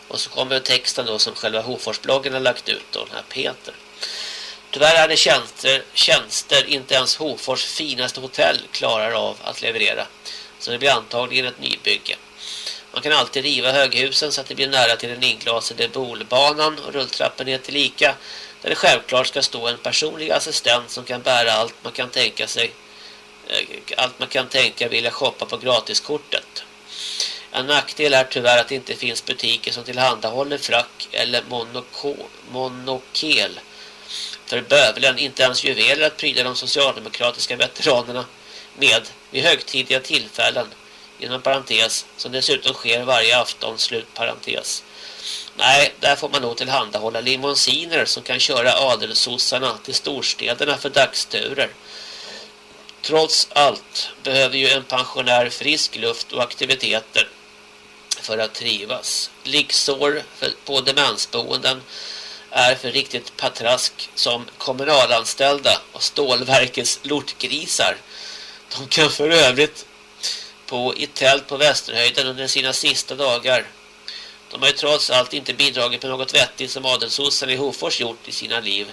Och så kommer texten då som själva Hoforsbloggen har lagt ut då, den här Peter. Tyvärr är det tjänster, tjänster inte ens Hofors finaste hotell klarar av att leverera. Så det blir antagligen ett nybygge. Man kan alltid riva höghusen så att det blir nära till den inglasade bolbanan och rulltrappen ner till lika där det självklart ska stå en personlig assistent som kan bära allt man kan tänka sig eh, allt man kan tänka vilja shoppa på gratiskortet. En nackdel är tyvärr att det inte finns butiker som tillhandahåller frack eller monokel för bövelen inte ens juveler att pryda de socialdemokratiska veteranerna med vid högtidliga tillfällen inom parentes som dessutom sker varje afton slut parentes. Nej, där får man nog tillhandahålla limousiner som kan köra adelsossarna till storstäderna för dagsturer. Trots allt behöver ju en pensionär frisk luft och aktiviteter för att trivas. Liggsår på demensboenden är för riktigt patrask som kommunalanställda och stålverkets lortgrisar. De kan för övrigt på i tält på Västerhöjden under sina sista dagar. De har ju trots allt inte bidragit med något vettigt som adelsossen i Hofors gjort i sina liv.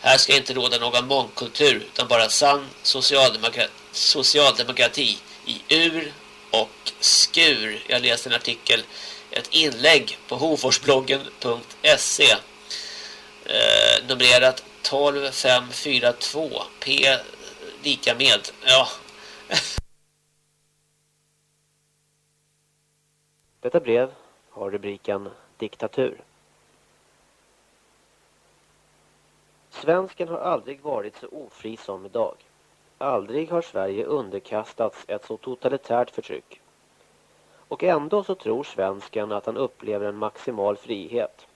Här ska inte råda någon mångkultur utan bara sann socialdemokrati, socialdemokrati i ur och skur. Jag läste en artikel, ett inlägg på hoforsbloggen.se eh, numrerat 12542 P lika med ja Detta brev har rubriken Diktatur. Svensken har aldrig varit så ofri som idag. Aldrig har Sverige underkastats ett så totalitärt förtryck. Och ändå så tror svensken att han upplever en maximal frihet.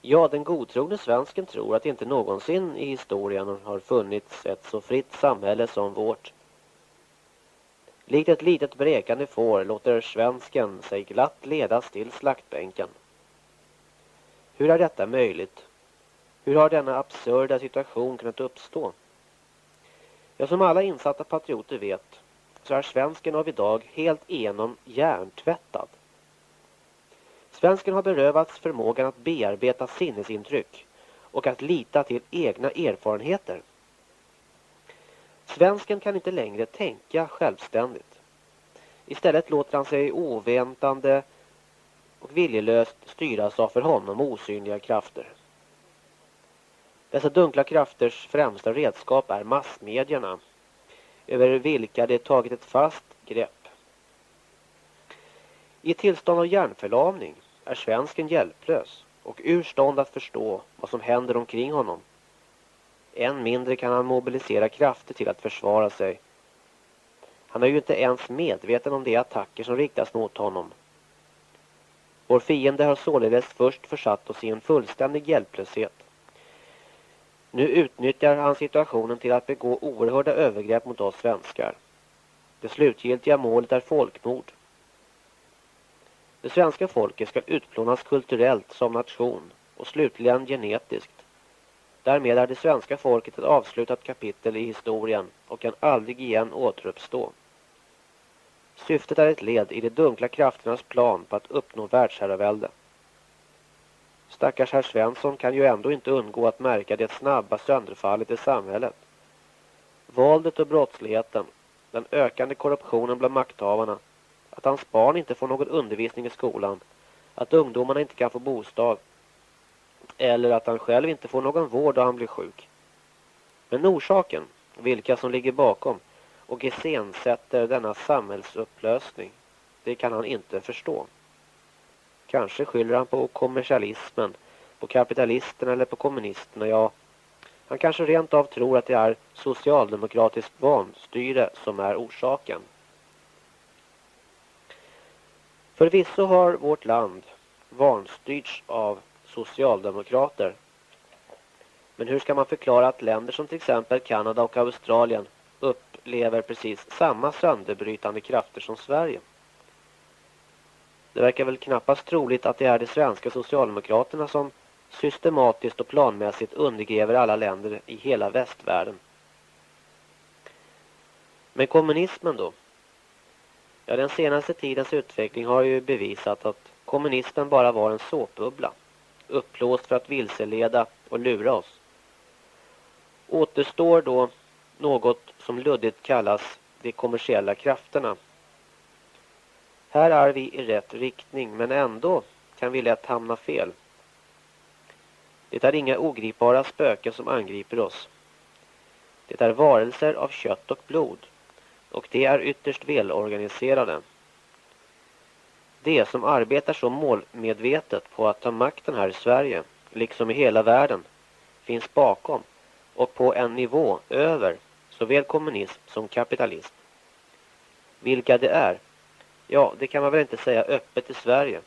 Ja, den godtrogne svensken tror att inte någonsin i historien har funnits ett så fritt samhälle som vårt. Likt ett litet brekande får låter svensken sig glatt ledas till slaktbänken. Hur är detta möjligt? Hur har denna absurda situation kunnat uppstå? Ja, som alla insatta patrioter vet så är svensken av idag helt igenom hjärntvättad. Svensken har berövats förmågan att bearbeta sinnesintryck och att lita till egna erfarenheter. Svensken kan inte längre tänka självständigt. Istället låter han sig oväntande och viljelöst styras av för honom osynliga krafter. Dessa dunkla krafters främsta redskap är massmedierna, över vilka det tagit ett fast grepp. I tillstånd av hjärnförlamning är svensken hjälplös och ur stånd att förstå vad som händer omkring honom. Än mindre kan han mobilisera krafter till att försvara sig. Han är ju inte ens medveten om de attacker som riktas mot honom. Vår fiende har således först försatt oss i en fullständig hjälplöshet. Nu utnyttjar han situationen till att begå oerhörda övergrepp mot oss svenskar. Det slutgiltiga målet är folkmord. Det svenska folket ska utplånas kulturellt som nation och slutligen genetiskt. Därmed är det svenska folket ett avslutat kapitel i historien och kan aldrig igen återuppstå. Syftet är ett led i de dunkla krafternas plan på att uppnå världsherravälde. Stackars herr Svensson kan ju ändå inte undgå att märka det snabba sönderfallet i samhället. Våldet och brottsligheten, den ökande korruptionen bland makthavarna, att hans barn inte får någon undervisning i skolan, att ungdomarna inte kan få bostad eller att han själv inte får någon vård då han blir sjuk. Men orsaken, vilka som ligger bakom och iscensätter denna samhällsupplösning, det kan han inte förstå. Kanske skyller han på kommersialismen, på kapitalisterna eller på kommunisterna, ja. Han kanske rent av tror att det är socialdemokratiskt vanstyre som är orsaken. Förvisso har vårt land vanstyrts av socialdemokrater. Men hur ska man förklara att länder som till exempel Kanada och Australien upplever precis samma sönderbrytande krafter som Sverige? Det verkar väl knappast troligt att det är de svenska socialdemokraterna som systematiskt och planmässigt undergräver alla länder i hela västvärlden. Men kommunismen då? Ja, den senaste tidens utveckling har ju bevisat att kommunismen bara var en såpbubbla, uppblåst för att vilseleda och lura oss. Återstår då något som luddigt kallas de kommersiella krafterna. Här är vi i rätt riktning men ändå kan vi lätt hamna fel. Det är inga ogripbara spöken som angriper oss. Det är varelser av kött och blod och de är ytterst välorganiserade. De som arbetar så målmedvetet på att ta makten här i Sverige, liksom i hela världen, finns bakom och på en nivå över såväl kommunism som kapitalism. Vilka det är? Ja, det kan man väl inte säga öppet i Sverige.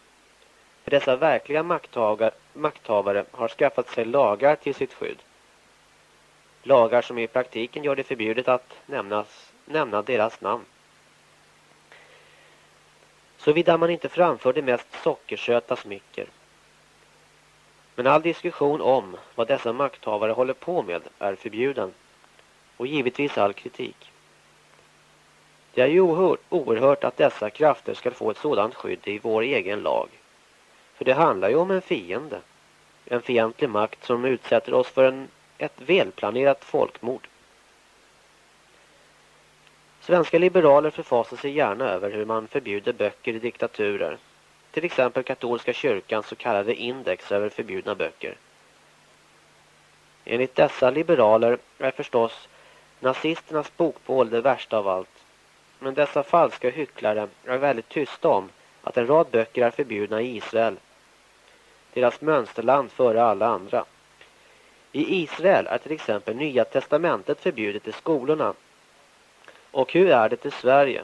För dessa verkliga makthavare har skaffat sig lagar till sitt skydd. Lagar som i praktiken gör det förbjudet att nämnas, nämna deras namn. Såvida man inte framför det mest sockersöta smycker. Men all diskussion om vad dessa makthavare håller på med är förbjuden. Och givetvis all kritik. Det är ju oerhört att dessa krafter ska få ett sådant skydd i vår egen lag. För det handlar ju om en fiende. En fientlig makt som utsätter oss för en, ett välplanerat folkmord. Svenska liberaler förfasar sig gärna över hur man förbjuder böcker i diktaturer. Till exempel katolska kyrkans så kallade index över förbjudna böcker. Enligt dessa liberaler är förstås nazisternas bokbål det värsta av allt. Men dessa falska hycklare är väldigt tysta om att en rad böcker är förbjudna i Israel. Deras mönsterland före alla andra. I Israel är till exempel Nya testamentet förbjudet i skolorna och hur är det i Sverige?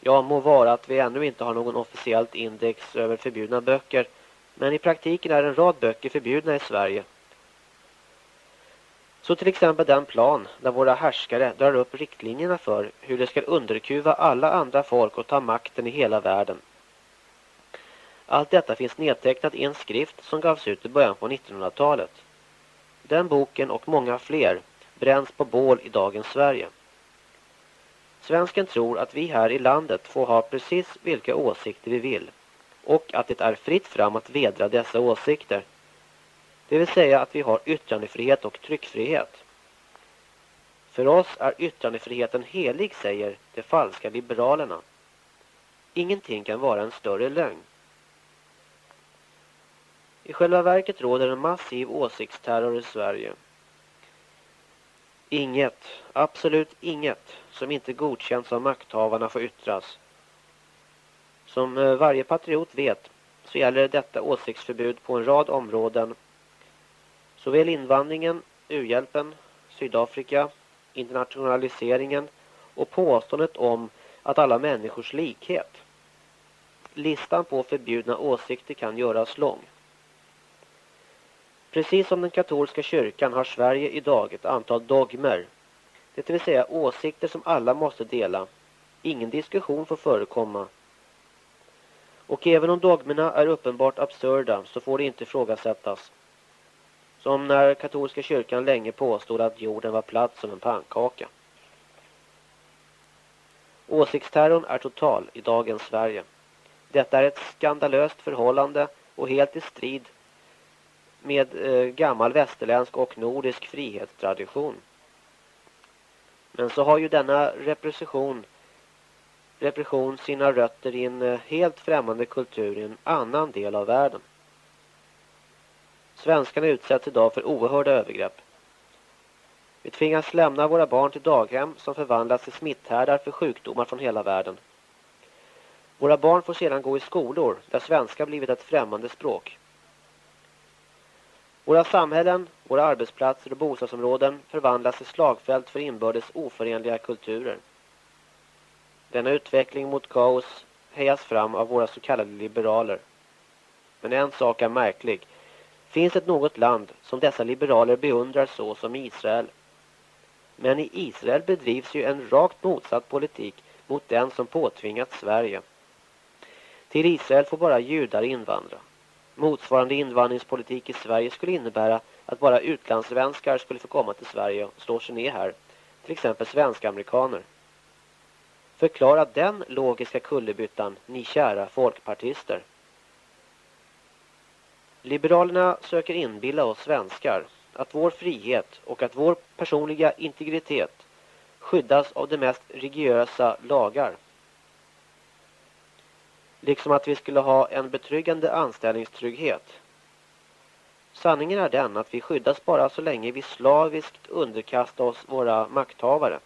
Ja, må vara att vi ännu inte har någon officiellt index över förbjudna böcker. Men i praktiken är en rad böcker förbjudna i Sverige. Så till exempel den plan där våra härskare drar upp riktlinjerna för hur de ska underkuva alla andra folk och ta makten i hela världen. Allt detta finns nedtecknat i en skrift som gavs ut i början på 1900-talet. Den boken och många fler bränns på bål i dagens Sverige. Svensken tror att vi här i landet får ha precis vilka åsikter vi vill och att det är fritt fram att vedra dessa åsikter. Det vill säga att vi har yttrandefrihet och tryckfrihet. För oss är yttrandefriheten helig, säger de falska liberalerna. Ingenting kan vara en större lögn. I själva verket råder en massiv åsiktsterror i Sverige. Inget, absolut inget, som inte godkänns av makthavarna får yttras. Som eh, varje patriot vet så gäller detta åsiktsförbud på en rad områden. Såväl invandringen, uhjälpen, Sydafrika, internationaliseringen och påståendet om att alla människors likhet. Listan på förbjudna åsikter kan göras lång. Precis som den katolska kyrkan har Sverige idag ett antal dogmer. Det vill säga åsikter som alla måste dela. Ingen diskussion får förekomma. Och även om dogmerna är uppenbart absurda så får det inte ifrågasättas. Som när katolska kyrkan länge påstod att jorden var platt som en pannkaka. Åsiktsterrorn är total i dagens Sverige. Detta är ett skandalöst förhållande och helt i strid med eh, gammal västerländsk och nordisk frihetstradition. Men så har ju denna repression, repression sina rötter i en eh, helt främmande kultur i en annan del av världen. Svenskarna utsätts idag för oerhörda övergrepp. Vi tvingas lämna våra barn till daghem som förvandlas till smitthärdar för sjukdomar från hela världen. Våra barn får sedan gå i skolor där svenska blivit ett främmande språk. Våra samhällen, våra arbetsplatser och bostadsområden förvandlas till slagfält för inbördes oförenliga kulturer. Denna utveckling mot kaos hejas fram av våra så kallade liberaler. Men en sak är märklig. Finns det något land som dessa liberaler beundrar så som Israel? Men i Israel bedrivs ju en rakt motsatt politik mot den som påtvingat Sverige. Till Israel får bara judar invandra. Motsvarande invandringspolitik i Sverige skulle innebära att bara utlandssvenskar skulle få komma till Sverige och slå sig ner här. Till exempel svenska amerikaner. Förklara den logiska kullerbyttan, ni kära folkpartister. Liberalerna söker inbilla oss svenskar att vår frihet och att vår personliga integritet skyddas av de mest rigorösa lagar. Liksom att vi skulle ha en betryggande anställningstrygghet. Sanningen är den att vi skyddas bara så länge vi slaviskt underkastar oss våra makthavare.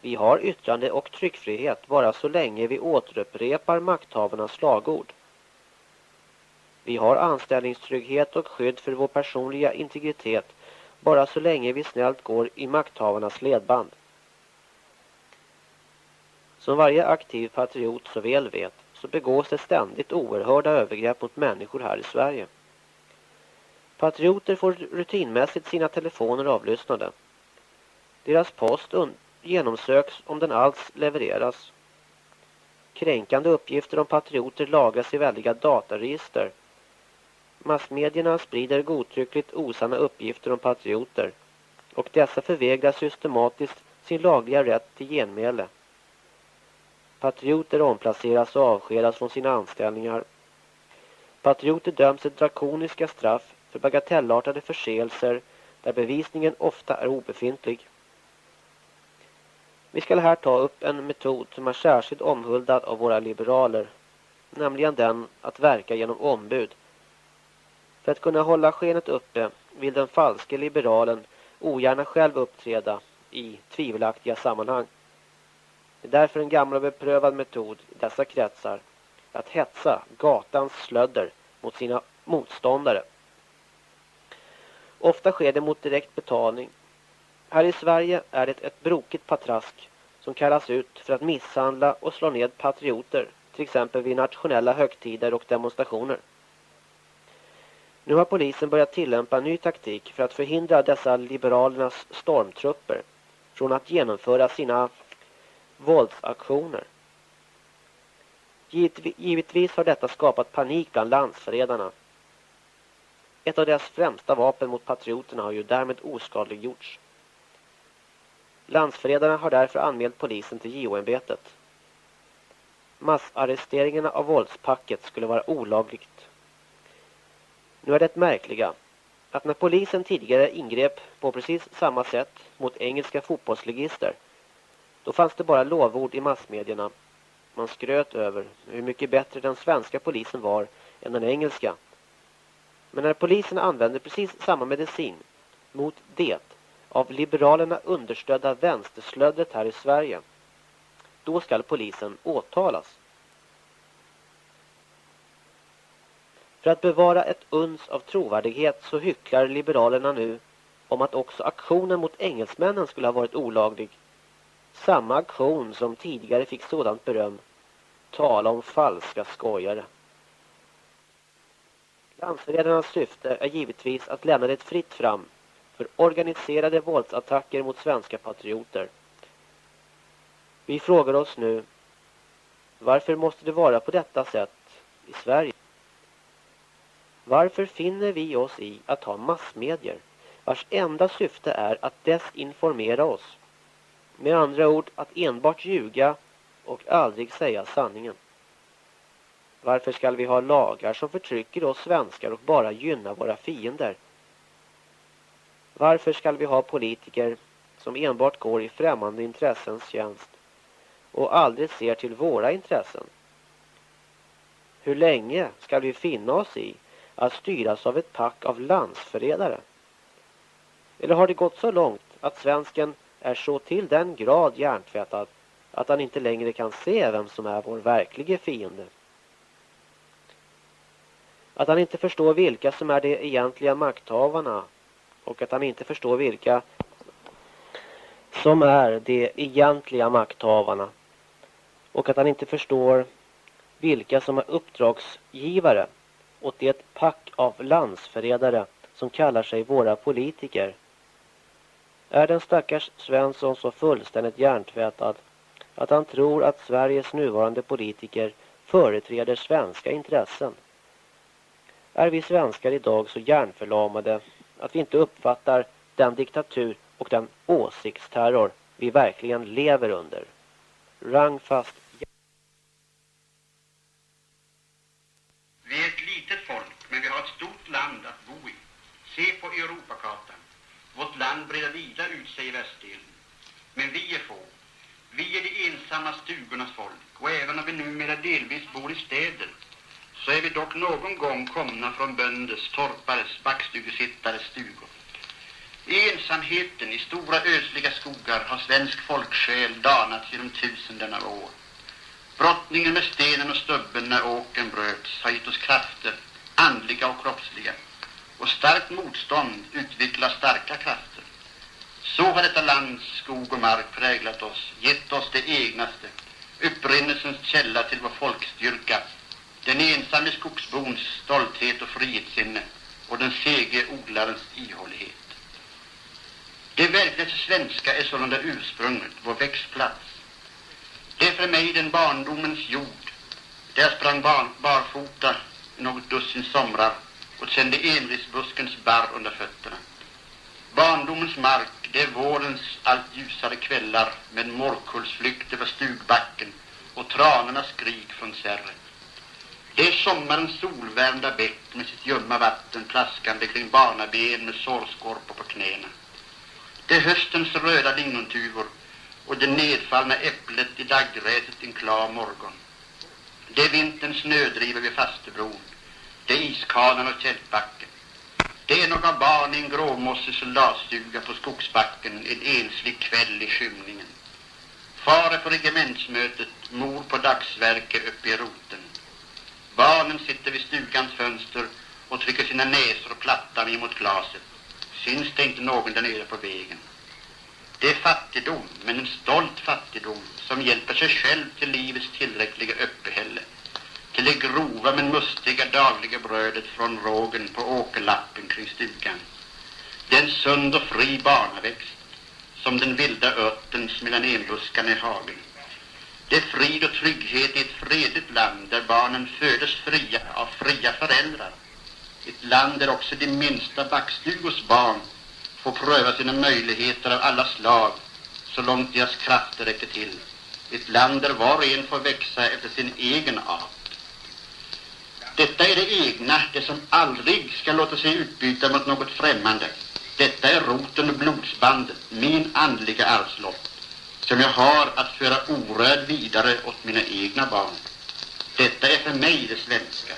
Vi har yttrande- och tryckfrihet bara så länge vi återupprepar makthavarnas slagord. Vi har anställningstrygghet och skydd för vår personliga integritet bara så länge vi snällt går i makthavarnas ledband. Som varje aktiv patriot så väl vet så begås det ständigt oerhörda övergrepp mot människor här i Sverige. Patrioter får rutinmässigt sina telefoner avlyssnade. Deras post genomsöks om den alls levereras. Kränkande uppgifter om patrioter lagras i väldiga dataregister. Massmedierna sprider godtyckligt osanna uppgifter om patrioter och dessa förvägrar systematiskt sin lagliga rätt till genmäle. Patrioter omplaceras och avskedas från sina anställningar. Patrioter döms till drakoniska straff för bagatellartade förseelser där bevisningen ofta är obefintlig. Vi ska här ta upp en metod som är särskilt omhuldad av våra liberaler, nämligen den att verka genom ombud. För att kunna hålla skenet uppe vill den falske liberalen ogärna själv uppträda i tvivelaktiga sammanhang. Det är därför en gammal beprövad metod i dessa kretsar att hetsa gatans slödder mot sina motståndare. Ofta sker det mot direkt betalning här i Sverige är det ett brokigt patrask som kallas ut för att misshandla och slå ned patrioter, till exempel vid nationella högtider och demonstrationer. Nu har polisen börjat tillämpa ny taktik för att förhindra dessa liberalernas stormtrupper från att genomföra sina våldsaktioner. Givetvis har detta skapat panik bland landsförrädarna. Ett av deras främsta vapen mot patrioterna har ju därmed oskadliggjorts. Landsförrädarna har därför anmält polisen till JO-ämbetet. Massarresteringarna av våldspacket skulle vara olagligt. Nu är det märkliga att när polisen tidigare ingrep på precis samma sätt mot engelska fotbollsligister då fanns det bara lovord i massmedierna. Man skröt över hur mycket bättre den svenska polisen var än den engelska. Men när polisen använde precis samma medicin mot det av liberalerna understödda vänsterslödret här i Sverige. Då ska polisen åtalas. För att bevara ett uns av trovärdighet så hycklar liberalerna nu om att också aktionen mot engelsmännen skulle ha varit olaglig. Samma aktion som tidigare fick sådant beröm. Tala om falska skojare. Landsförrädarnas syfte är givetvis att lämna det fritt fram för organiserade våldsattacker mot svenska patrioter. Vi frågar oss nu, varför måste det vara på detta sätt i Sverige? Varför finner vi oss i att ha massmedier vars enda syfte är att desinformera oss? Med andra ord, att enbart ljuga och aldrig säga sanningen. Varför ska vi ha lagar som förtrycker oss svenskar och bara gynnar våra fiender? Varför ska vi ha politiker som enbart går i främmande intressens tjänst och aldrig ser till våra intressen? Hur länge ska vi finna oss i att styras av ett pack av landsförrädare? Eller har det gått så långt att svensken är så till den grad hjärntvättad att han inte längre kan se vem som är vår verkliga fiende? Att han inte förstår vilka som är de egentliga makthavarna och att han inte förstår vilka som är de egentliga makthavarna och att han inte förstår vilka som är uppdragsgivare åt det pack av landsförrädare som kallar sig våra politiker. Är den stackars Svensson så fullständigt hjärntvättad att han tror att Sveriges nuvarande politiker företräder svenska intressen? Är vi svenskar idag så hjärnförlamade att vi inte uppfattar den diktatur och den åsiktsterror vi verkligen lever under. Rangfast. Vi är ett litet folk, men vi har ett stort land att bo i. Se på Europakartan. Vårt land breder vida ut sig i västdelen. Men vi är få. Vi är de ensamma stugornas folk. Och även om vi numera delvis bor i städer så är vi dock någon gång komna från bönders, torpares, backstugesittares stugor. I ensamheten i stora ösliga skogar har svensk folksjäl danats genom tusenden av år. Brottningen med stenen och stubben när åken bröts har gett oss krafter, andliga och kroppsliga. Och starkt motstånd utvecklar starka krafter. Så har detta lands skog och mark präglat oss, gett oss det egnaste, upprinnelsens källa till vår folkstyrka, den ensamme skogsbons stolthet och frihetssinne och den sege odlarens ihållighet. Det verkligt svenska är sålunda ursprunget, vår växtplats. Det är för mig den barndomens jord, där jag sprang bar, barfota något dussin somrar och kände enrisbuskens barr under fötterna. Barndomens mark, det är vårens allt ljusare kvällar med morkullsflykt över stugbacken och tranornas skrik från särret. Det är sommarens solvärmda bäck med sitt ljumma vatten plaskande kring barnaben med sårskorpor på knäna. Det är höstens röda lingontuvor och det nedfallna äpplet i daggräset en klar morgon. Det är vinterns snödrivor vid Fastebron. Det är iskanan och tältbacken. Det är några barn i en gråmossig soldatstuga på skogsbacken en enslig kväll i skymningen. Far är på regementsmötet, mor på dagsverke uppe i roten. Barnen sitter vid stugans fönster och trycker sina näsor och plattan mot glaset. Syns det inte någon där nere på vägen? Det är fattigdom, men en stolt fattigdom som hjälper sig själv till livets tillräckliga uppehälle. Till det grova men mustiga dagliga brödet från rågen på åkerlappen kring stugan. Det är en sund och fri barnaväxt, som den vilda örtens mellan enbuskarna i hagen. Det är frid och trygghet i ett fredligt land där barnen födes fria av fria föräldrar. Ett land där också de minsta backstugors barn får pröva sina möjligheter av alla slag så långt deras krafter räcker till. Ett land där var och en får växa efter sin egen art. Detta är det egna, det som aldrig ska låta sig utbyta mot något främmande. Detta är roten och blodsbandet, min andliga arvslott som jag har att föra orörd vidare åt mina egna barn. Detta är för mig det svenska.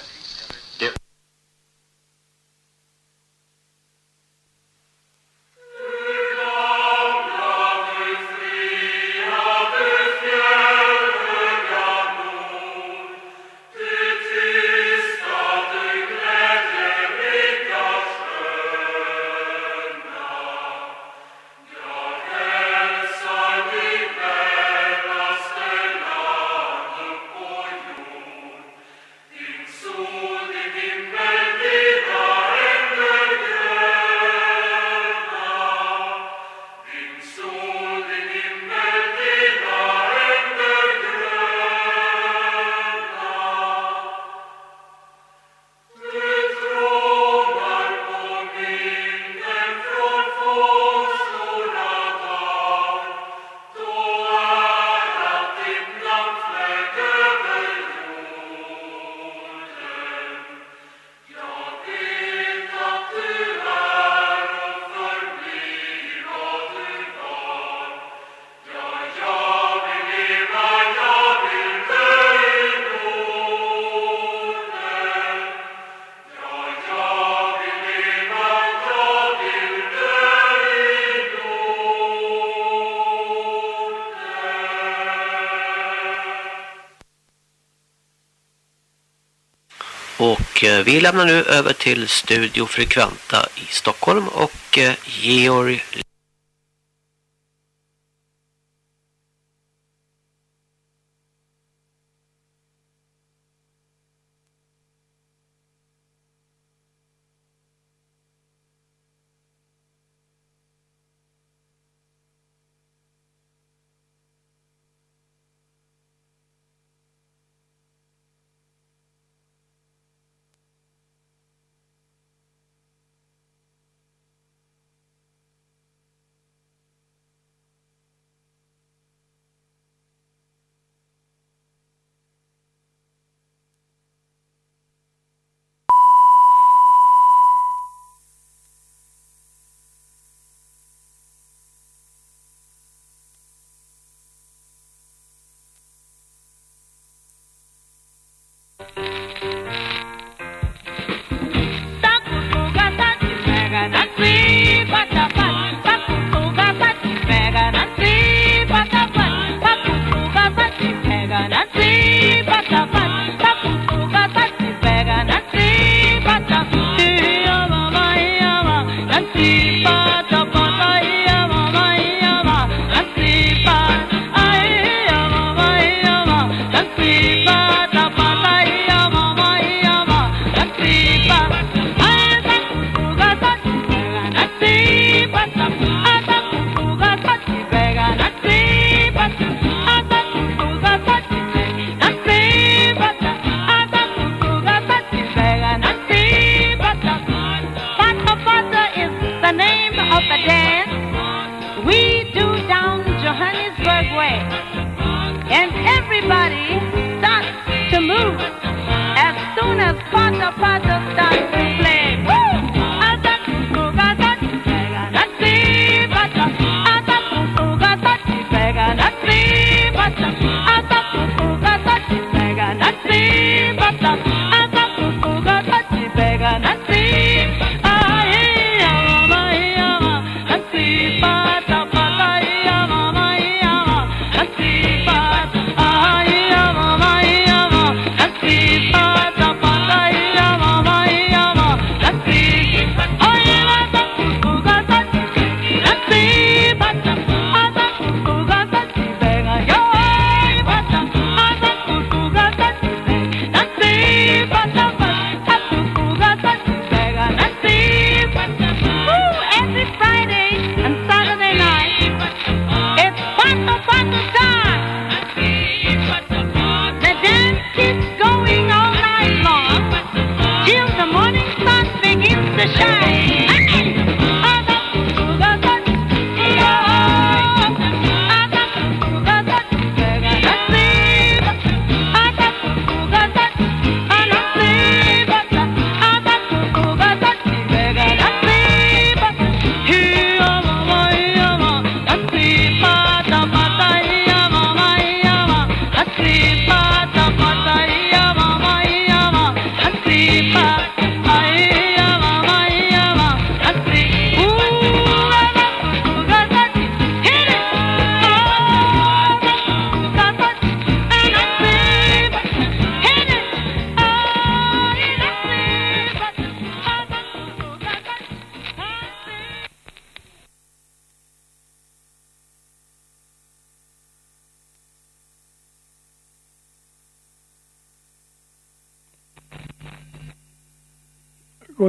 Och eh, vi lämnar nu över till Studio Frekventa i Stockholm och eh, Georg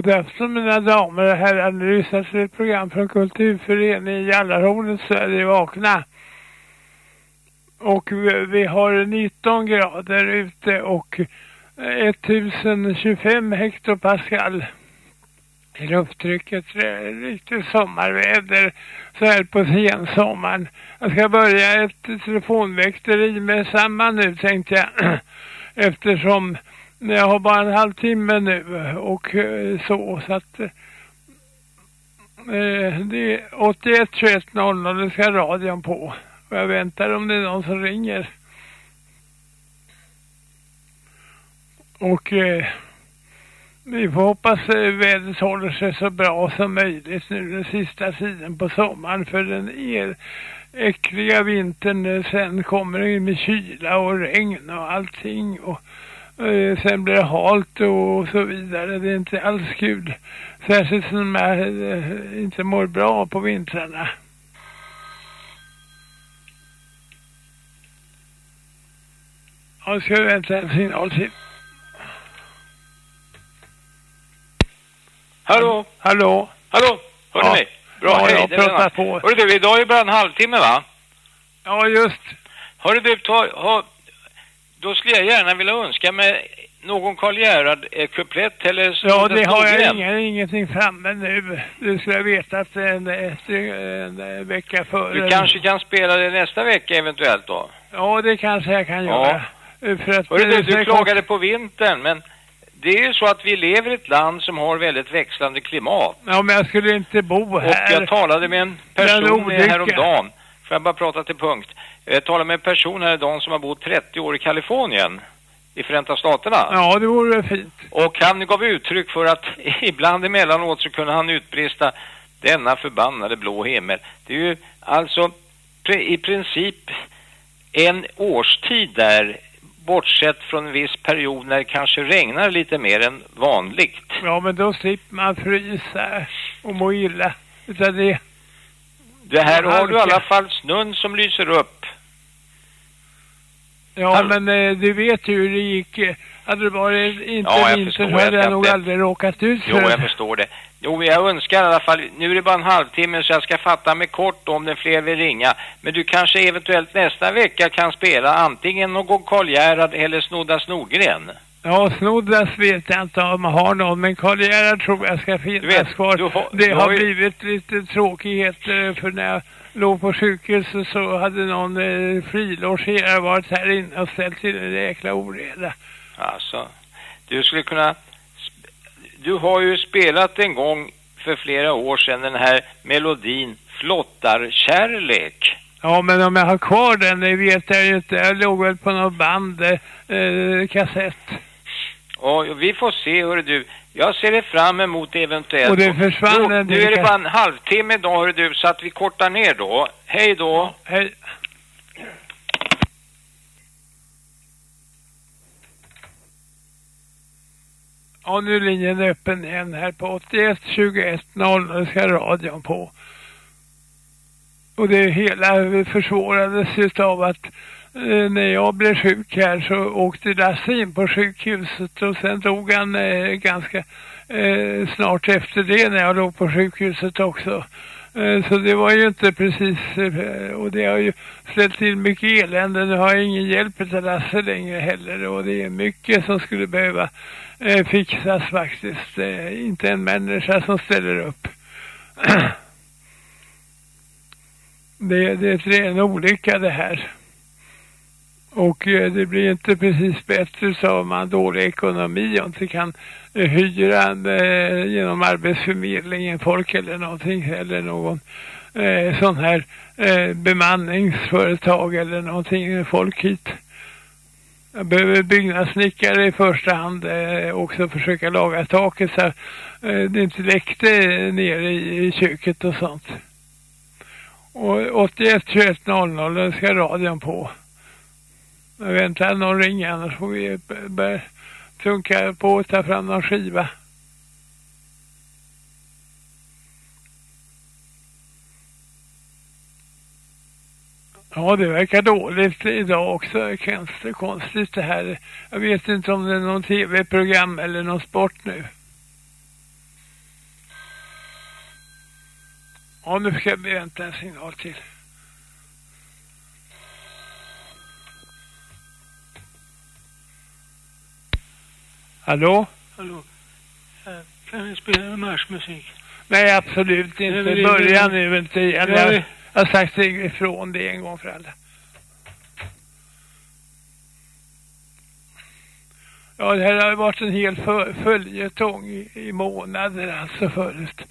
God afton mina damer och herrar. Nu lyssnar till ett program från Kulturföreningen Jallarhornet Sverige Vakna. Och vi, vi har 19 grader ute och 1025 hektopascal i lufttrycket. Det är riktigt sommarväder så här på sensommaren. Jag ska börja ett telefonväkteri med samma nu tänkte jag. Eftersom men jag har bara en halvtimme nu och eh, så så att eh, eh det är 81 21 00 det ska radion på och jag väntar om det är någon som ringer. Och eh, vi får hoppas eh, vädret håller sig så bra som möjligt nu den sista tiden på sommaren för den er äckliga vintern eh, sen kommer det med kyla och regn och allting och sen blir det halt och så vidare. Det är inte alls kul. Särskilt som jag eh, inte mår bra på vintrarna. Ja, ska vi vänta en signal till. Hallå? Hallå? Hallå? Hör Ja. mig? Bra, Ja, hej. jag pratar på. Hörru du, idag är bara en halvtimme va? Ja, just. Hörru du, ta, ha, då skulle jag gärna vilja önska mig någon Karl Gerhard eh, kuplett eller Ja, Snoden det har jag inga, ingenting framme nu. Du skulle ha vetat en, en, en vecka före. Du kanske kan spela det nästa vecka eventuellt då? Ja, det kanske jag kan Ja. göra. Eh, För att, Hörru du, eh, så du klagade på vintern, men det är ju så att vi lever i ett land som har väldigt växlande klimat. Ja, men jag skulle inte bo Och här. jag talade med en en person häromdagen. Får jag bara prata till punkt? Jag talade med en person häromdagen som har bott 30 år i Kalifornien. I Förenta Staterna. Ja, det vore väl fint. Och han gav uttryck för att ibland emellanåt så kunde han utbrista denna förbannade blå himmel. Det är ju alltså i princip en årstid där bortsett från en viss period när det kanske regnar lite mer än vanligt. Ja, men då slipper man frysa och må illa. Utan det, Det här har du i alla fall snön som lyser upp. ja, Hallå. men eh, du vet hur det gick. eh, Hade det varit inte Ja, vinter så hade jag nog aldrig råkat ut Jo, för jag förstår det. Jo, jag önskar i alla fall, nu är det bara en halvtimme så jag ska fatta mig kort om det fler vill ringa. Men du kanske eventuellt nästa vecka kan spela antingen någon Karl Gerhard eller Snodda Snogren. Ja, Snoddas vet jag inte om man har någon, men Karl Gerhard tror jag ska finnas Du vet, kvar. du har- det har ju- blivit lite tråkigheter för när jag låg på sjukhuset så hade någon eh, frilogerare varit här inne och ställt till en jäkla oreda. Alltså, du skulle kunna... Du har ju spelat en gång för flera år sedan den här melodin Flottarkärlek. Ja, men om jag har kvar den, det vet jag ju inte. Jag låg väl på något band, eh, kassett. Och vi får se, hör du. Jag ser det fram emot eventuellt. Och det försvann en Nu är det bara en halvtimme idag, hör du, så att vi kortar ner då. Hej då. Hej. Ja, nu är linjen öppen igen här på 81 21 00 ska radion på. Och det hela försvårades utav att eh, när jag blev sjuk här så åkte Lasse in på sjukhuset och sen dog han eh, ganska eh, snart efter det när jag låg på sjukhuset också. Eh, så det var ju inte precis, eh, och det har ju ställt till mycket elände. Nu har jag ingen hjälp av Lasse längre heller och det är mycket som skulle behöva eh, fixas faktiskt. Inte en människa som ställer upp. Det, det är en olycka det här. Och eh, det blir inte precis bättre så om man har dålig ekonomi och inte kan eh, hyra en, genom arbetsförmedlingen folk eller någonting eller någon eh, sån här eh, bemanningsföretag eller någonting folk hit. Jag behöver byggnadssnickare i första hand eh, också försöka laga taket så eh, det inte läckte nere i, i köket och sånt. Och 81 21 00 ska radion på. Jag väntar någon ringer annars får vi börja tunka på och ta fram någon skiva. Ja, det verkar dåligt idag också. Känns det konstigt det här. Jag vet inte om det är någon tv-program eller någon sport nu. Ja, nu ska vi vänta en signal till. Hallå? Hallå? Eh, Kan vi spela marschmusik? Nej, absolut inte. Börja nu inte igen. Ja, Jag, jag har sagt ifrån det en gång för alla. Ja, det här har varit en hel fö- följetong i, i månader alltså förut.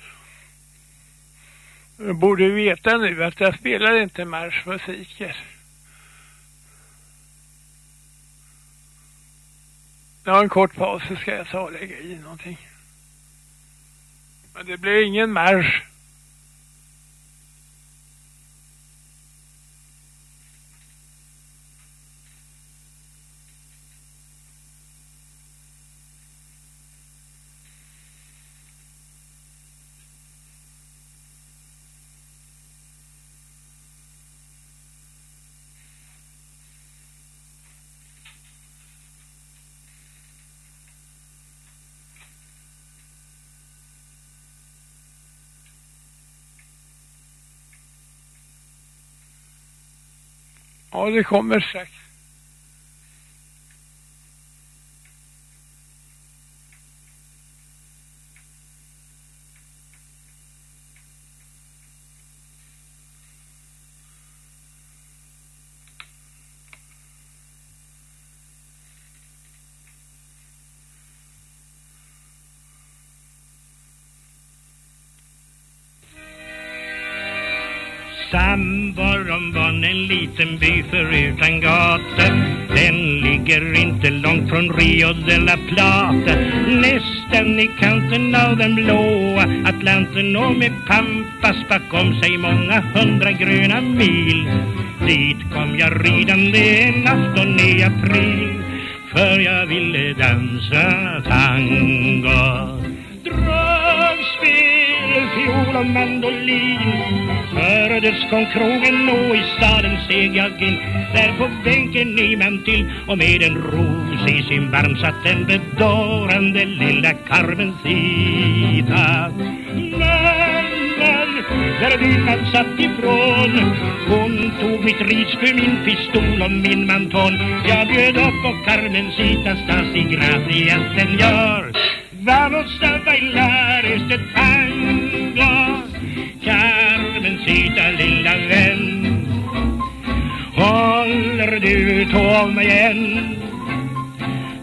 Jag borde veta nu att jag spelar inte marschmusiker. Jag har en kort paus så ska jag ta och lägga i någonting. Men det blir ingen marsch. Ja, det kommer strax. En liten by förutan gatan Den ligger inte långt från Rio de la Plata. Nästan i kanten av den blåa Atlanten och med Pampas bakom sig många hundra gröna mil. Dit kom jag ridande en afton i april För jag ville dansa tango. Dragspel, fiol och mandolin Hördes från krogen och i staden steg jag in. Där på bänken i mantill och med en ros i sin barm satt den bedårande lilla Carmencita där dynan satt ifrån. Hon tog mitt ridspö, min pistol och min manton. Jag bjöd upp på Carmencita stas i gracias senor Vamos a bailar este du tål mig än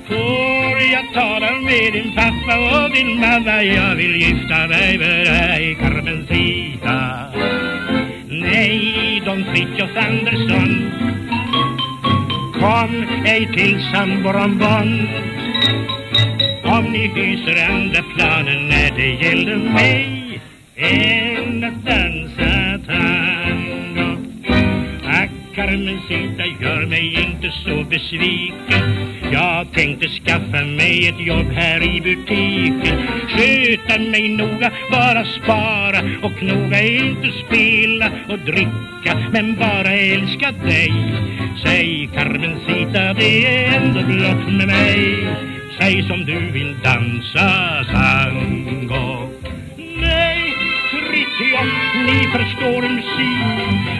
Får jag tala med din pappa och din mamma? Jag vill gifta mig med dig Carmencita. Nej, Don Fritiof Andersson. Kom ej till San Borambon Om ni hyser andra planer när det gäller mig än att dansa tango armen Carmencita, gör mig inte så besviken. Jag tänkte skaffa mig ett jobb här i butiken. Sköta mig noga, bara spara och knoga Inte spela och dricka, men bara älska dig. Säg Carmencita, det är ändå blott med mig. Säg som du vill dansa sango. Nej, Fritiof, ni förstår musik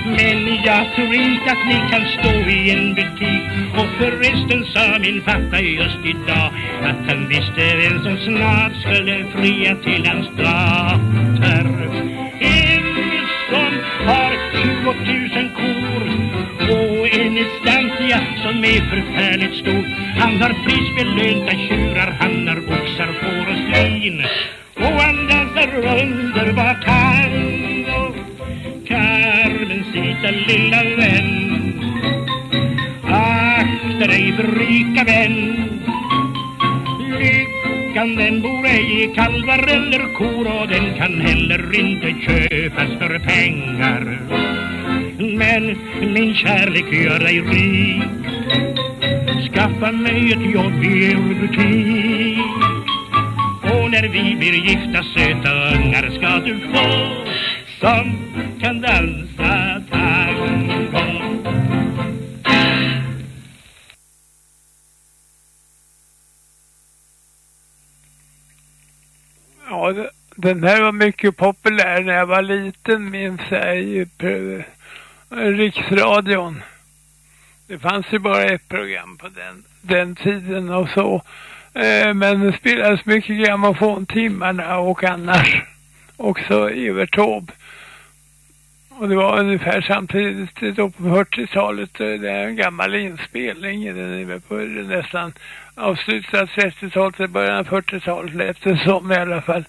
Men jag tror inte att ni kan stå i en butik. Och förresten sa min pappa just idag Att han visste vem som snart skulle fria till hans dator. En som har 20 000 kor Och en estancia som är förfärligt stor. Han har prisbelönta tjurar, han har oxar, får och svin och han dansar underbar tango Carmencita lilla vän. Akta dig för rika vän. Lyckan den bor ej i kalvar eller kor och den kan heller inte köpas för pengar. Men min kärlek gör dig rik. Skaffa mig ett jobb i er butik när vi blir gifta söta ungar ska du få som kan dansa tango Ja, den här var mycket populär när jag var liten minns jag i Riksradion. Det fanns ju bara ett program på den, den tiden och så. Eh, men det spelades mycket grammofontimmarna och annars också Evert Taube. Och det var ungefär samtidigt eh, då på 40-talet, eh, det är en gammal inspelning, den är väl på nästan avslutat 30-talet, början av 40-talet lät det som i alla fall.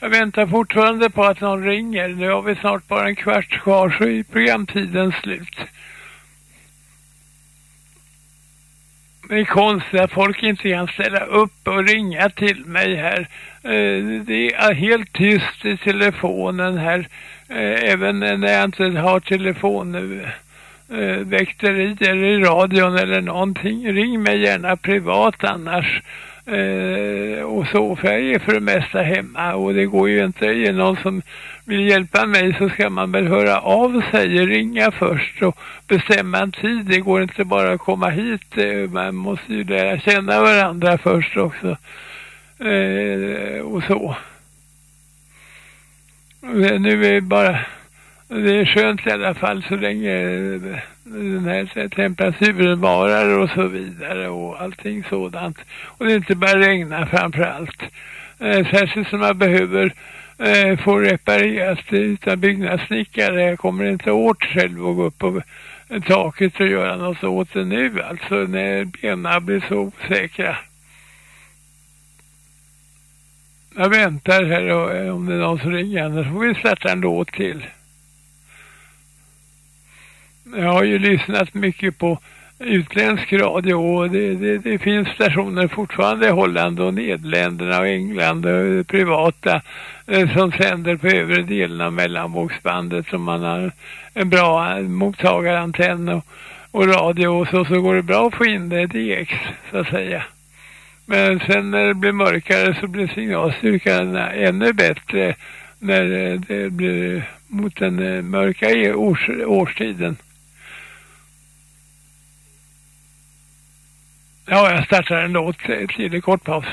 Jag väntar fortfarande på att någon ringer. Nu har vi snart bara en kvart kvar så är programtiden slut. Det är konstigt att folk inte kan ställa upp och ringa till mig här. Eh, det är helt tyst i telefonen här. Eh, även när jag inte har telefon eh, nu väkterier i radion eller någonting. Ring mig gärna privat annars. Och så, för jag är för det mesta hemma och det går ju inte, genom någon som vill hjälpa mig så ska man väl höra av sig, ringa först och bestämma en tid. Det går inte bara att komma hit, eh, man måste ju lära känna varandra först också. Eh, och så. Nu är det bara, det är skönt i alla fall så länge eh, den här temperaturen varar och så vidare och allting sådant. Och det inte bara regna framför allt. Eh, särskilt som man behöver eh, får repareras utan byggnadssnickare. Jag kommer inte åt själv att gå upp på taket och göra något åt det nu. Alltså när benen blir så osäkra. Jag väntar här och, eh, om det är någon som ringer annars får vi starta en låt till. Jag har ju lyssnat mycket på utländsk radio och det, det, det finns stationer fortfarande i Holland och Nederländerna och England och privata eh, som sänder på övre delen av mellanvågsbandet som man har en bra mottagarantenn och, och radio och så, så går det bra att få in det DX så att säga. Men sen när det blir mörkare så blir signalstyrkan ännu bättre när eh, det blir mot den eh, mörka års, årstiden. Ja, jag startar en låt till en kort paus.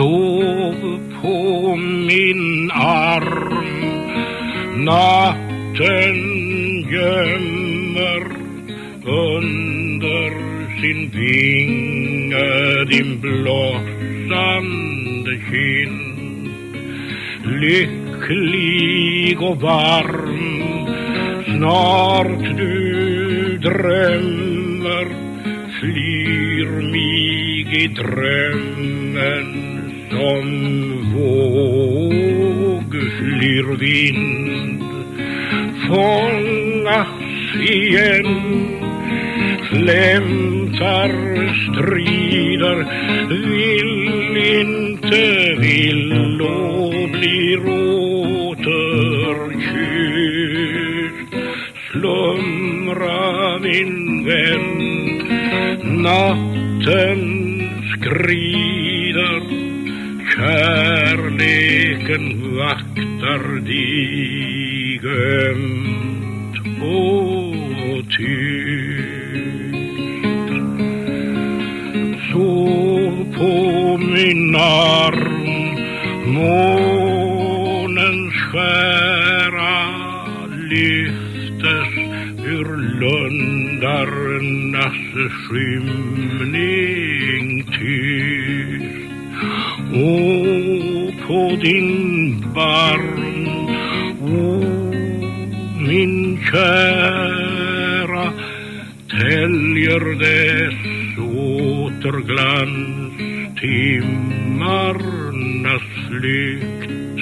Sov på min arm. Natten gömmer under sin vinge din blossande kind Lycklig och varm Snart du drömmer flyr mig i drömmen som våg flyr vind fångas igen. Flämtar strider vill inte vill och blir återkysst slumra min vän natten din barm o min kära täljer dess återglans timmarnas flykt.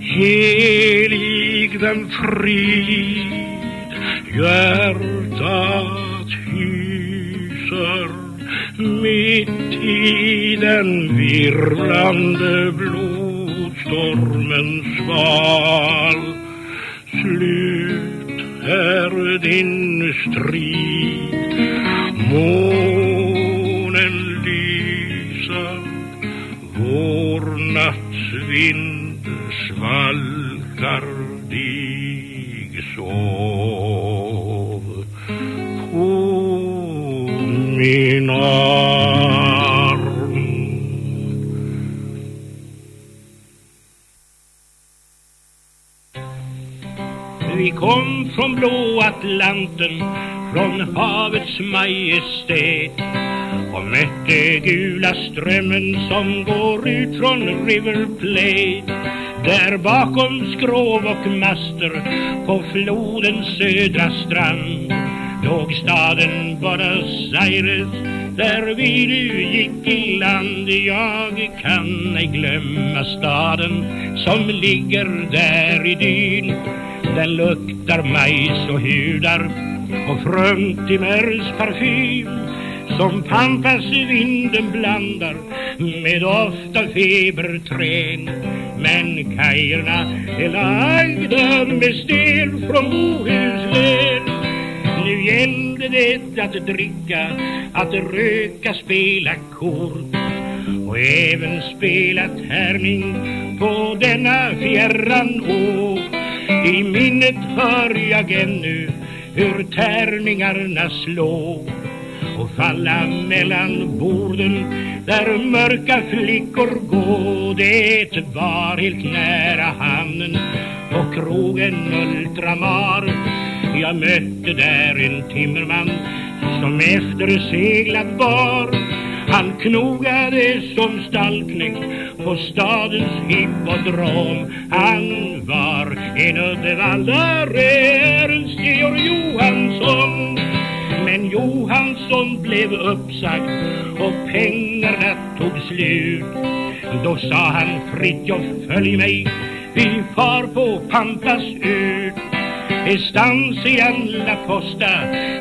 Helig den frid hjärtat hyser mitt i den virvlande blå vår nattsvind svalkar dig sov på min arm. Vi kom från blå Atlanten, från havets majestät och mötte gula strömmen som går ut från River Plate. Där bakom skrov och master på flodens södra strand låg staden Buenos Aires där vi nu gick i land. Jag kan ej glömma staden som ligger där i dyn. Den luktar majs och hudar och fruntimers parfym som pampas vinden blandar med doft av feberträn. Men kajerna är lagda med sten från Bohuslän. Nu gällde det att dricka, att röka, spela kort och även spela tärning på denna fjärran å. I minnet hör jag ännu hur tärningarna slår och falla mellan borden där mörka flickor gå. Det var helt nära hamnen på krogen Ultramar. Jag mötte där en timmerman som efterseglat var. Han knogade som stallknekt på stadens hippodrom. Han var en uddevallare, Ernst Georg Johansson. Johansson blev uppsagd och pengarna tog slut. Då sa han Fritjof följ mig, vi far på Pampas ut. Estancian La Posta,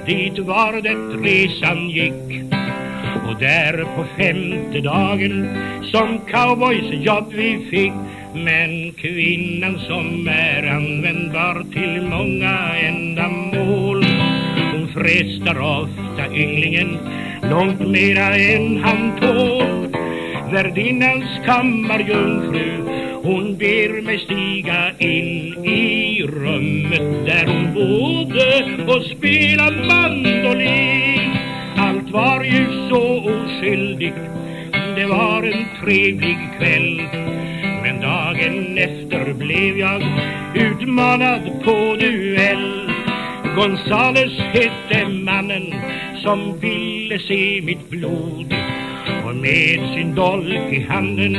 dit var det resan gick. Och där på femte dagen som cowboys jobb vi fick Men kvinnan som är användbar till många ändamål frestar ofta ynglingen långt mera än han tål Värdinnans kammarjungfru hon ber mig stiga in i rummet där hon bodde och spela mandolin allt var ju så oskyldigt det var en trevlig kväll. Men dagen efter blev jag utmanad på duell. Gonzales hette mannen som ville se mitt blod. Och med sin dolk i handen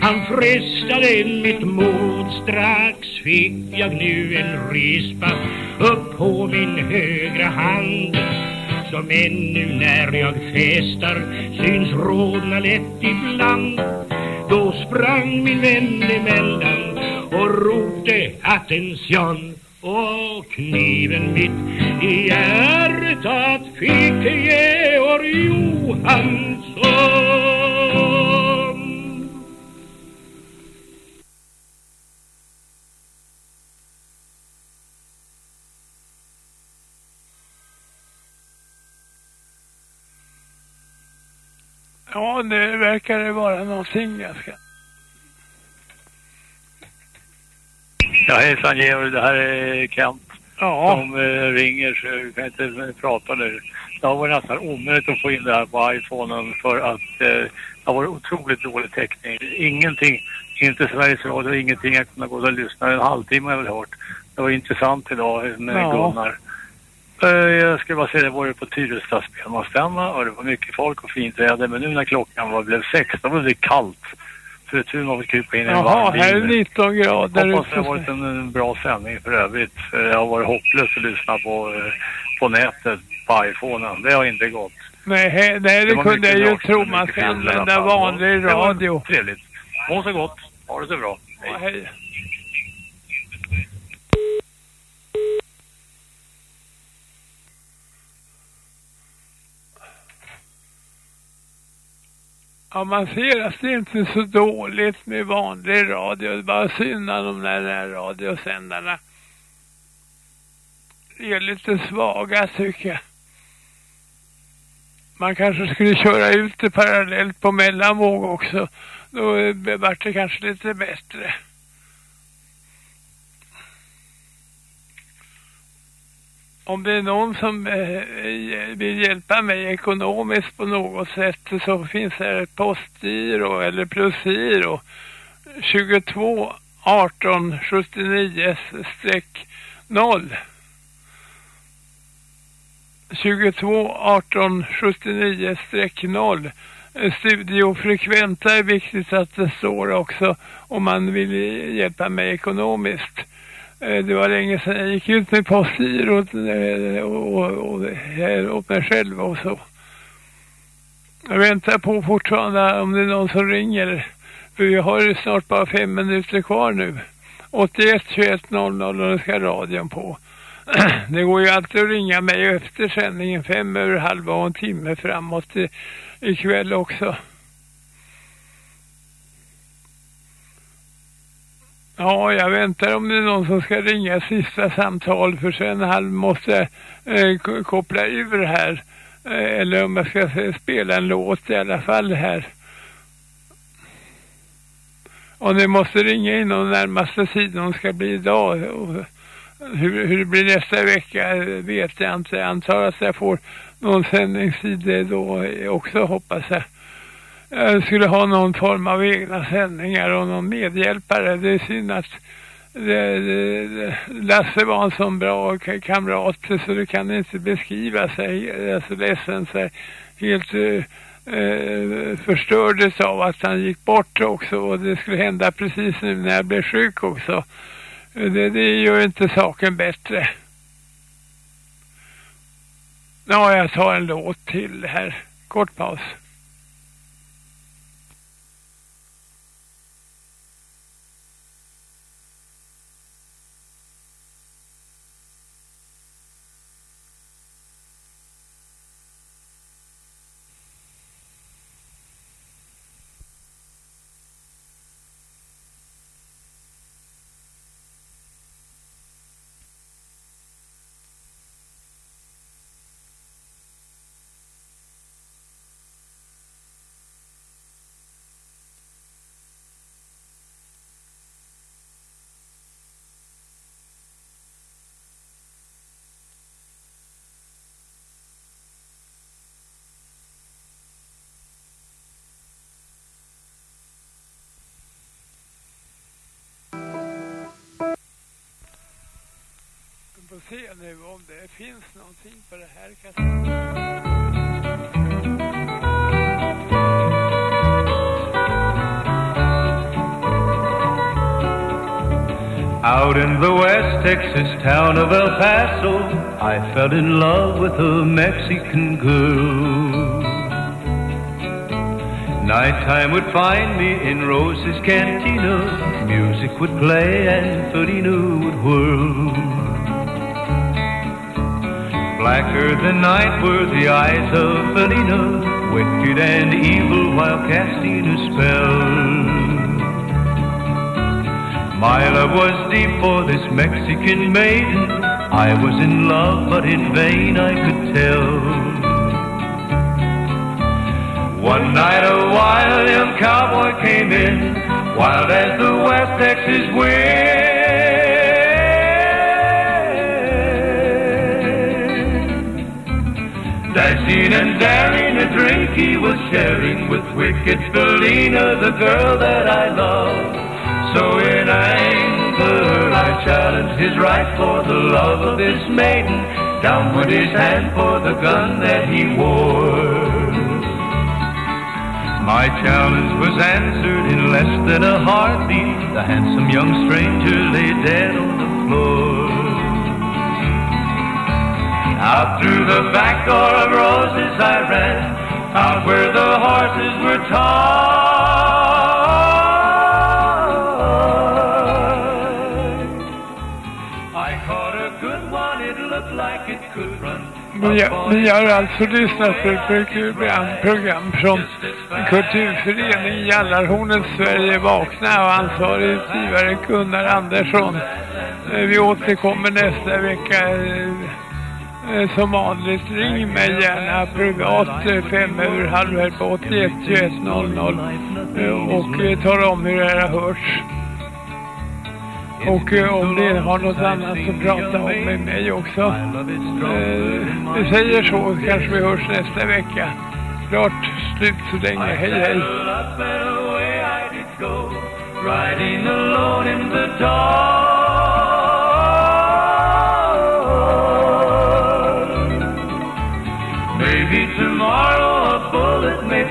han frestade mitt mod. Strax fick jag nu en rispa upp på min högra hand som ännu när jag festar syns rodna lätt ibland. Då sprang min vän emellan och ropte attention och kniven mitt i hjärtat fick Georg Johansson. Ja, det verkar det vara någonting ganska. Ja, hejsan Georg, det här är Kent Ja. som eh, ringer så vi kan inte prata nu. Det har varit nästan omöjligt att få in det här på iPhonen för att eh, det har varit otroligt dålig täckning. Ingenting, inte Sveriges Radio, ingenting jag kunde gå och lyssna. En halvtimme har jag väl hört. Det var intressant idag med Ja. Gunnar. Eh, Jag skulle bara säga det var på Tyresta spelmansstämma och det var mycket folk och fint väder. Men nu när klockan var, blev sex, då blev det kallt. Det man fick krypa in i en Jaha, varm här är 19 grader Hoppas det har varit en, bra sändning för övrigt. För Det har varit hopplöst att lyssna på, eh, på nätet på iPhonen. Det har inte gått. Nej, nej det var kunde jag ju tro. Man ska använda vanlig Det radio. Trevligt. Må så gott. Ha det så bra. Hej. Ja, man ser att det inte är så dåligt med vanlig radio. Det är bara synd att de där, där radiosändarna är lite svaga tycker jag. Man kanske skulle köra ut det parallellt på mellanvåg också. Då vart det kanske lite bättre. Om det är någon som eh, vill hjälpa mig ekonomiskt på något sätt så finns det ett postgiro eller plusgiro. 22 18 79 streck 0 22 18 79 streck 0 Studiofrekventa är viktigt att det står också om man vill hjälpa mig ekonomiskt. Eh, det var länge sedan jag gick ut med postgirot och, och, och här åt mig själv och så. Jag väntar på fortfarande om det är någon som ringer. För vi har ju snart bara fem minuter kvar nu. 81 21 00 och ska radion på. Det går ju alltid att ringa mig efter sändningen fem över halva och en timme framåt i, ikväll också. Ja, jag väntar om det är någon som ska ringa sista samtal för sen han måste jag eh, koppla ur här. Eh, eller om jag ska spela en låt i alla fall här. Och ni måste ringa in de närmaste sidan ska bli idag. Och hur, hur det blir nästa vecka vet jag inte. Jag antar att jag får någon sändningstid då också hoppas jag. Jag skulle ha någon form av egna sändningar och någon medhjälpare. Det är synd att det, det, Lasse var en sån bra kamrat så det kan inte beskriva sig. Jag är så ledsen så jag helt eh, eh förstördes av att han gick bort också och det skulle hända precis nu när jag blev sjuk också. Det, det gör inte saken bättre. Ja, jag tar en låt till här. Kort paus. Se nu om det finns någonting på det här. Out in the West Texas town of El Paso, I fell in love with a Mexican girl. Nighttime would find me in Rose's cantina. Music would play and Felina would whirl. Blacker than night were the eyes of Felina, wicked and evil while casting a spell. My love was deep for this Mexican maiden. I was in love, but in vain I could tell. One night a wild young cowboy came in, wild as the West Texas wind. Dashing and daring, a drink he was sharing with wicked Felina, the girl that I love. So in anger I challenged his right for the love of this maiden. Down went his hand for the gun that he wore. My challenge was answered in less than a heartbeat. The handsome young stranger lay dead on the floor. Out through the back door of roses I ran, out where the horses were tied. I caught a good one, it looked like it could run. Vi, vi har alltså lyssnat på ett program, från Kulturföreningen Jallarhornet Sverige Vakna och ansvarig utgivare Gunnar Andersson. Eh, Vi återkommer nästa vecka som vanligt. Ring mig gärna privat eh, fem över halv på 81 21 00 eh, och eh, tala om hur det här har hörts. Och eh, om ni har något annat att prata om med mig också. Eh, vi säger så, kanske vi hörs nästa vecka. Klart slut så länge. Hej hej. Riding alone in the dark.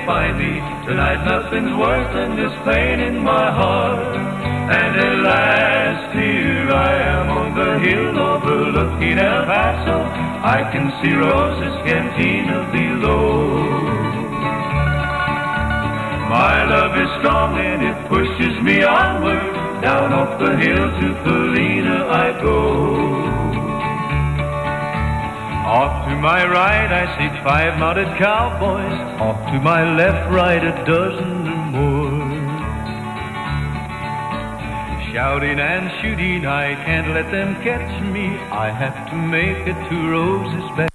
Find me. Tonight nothing's worse than this pain in my heart. And at last here I am on the hill overlooking El Paso. I can see Rosa's cantina below. My love is strong and it pushes me onward. Down off the hill to Felina I go. Off to my right I see five mounted cowboys. Off to my left, right a dozen or more. Shouting and shooting, I can't let them catch me. I have to make it to Rose's back.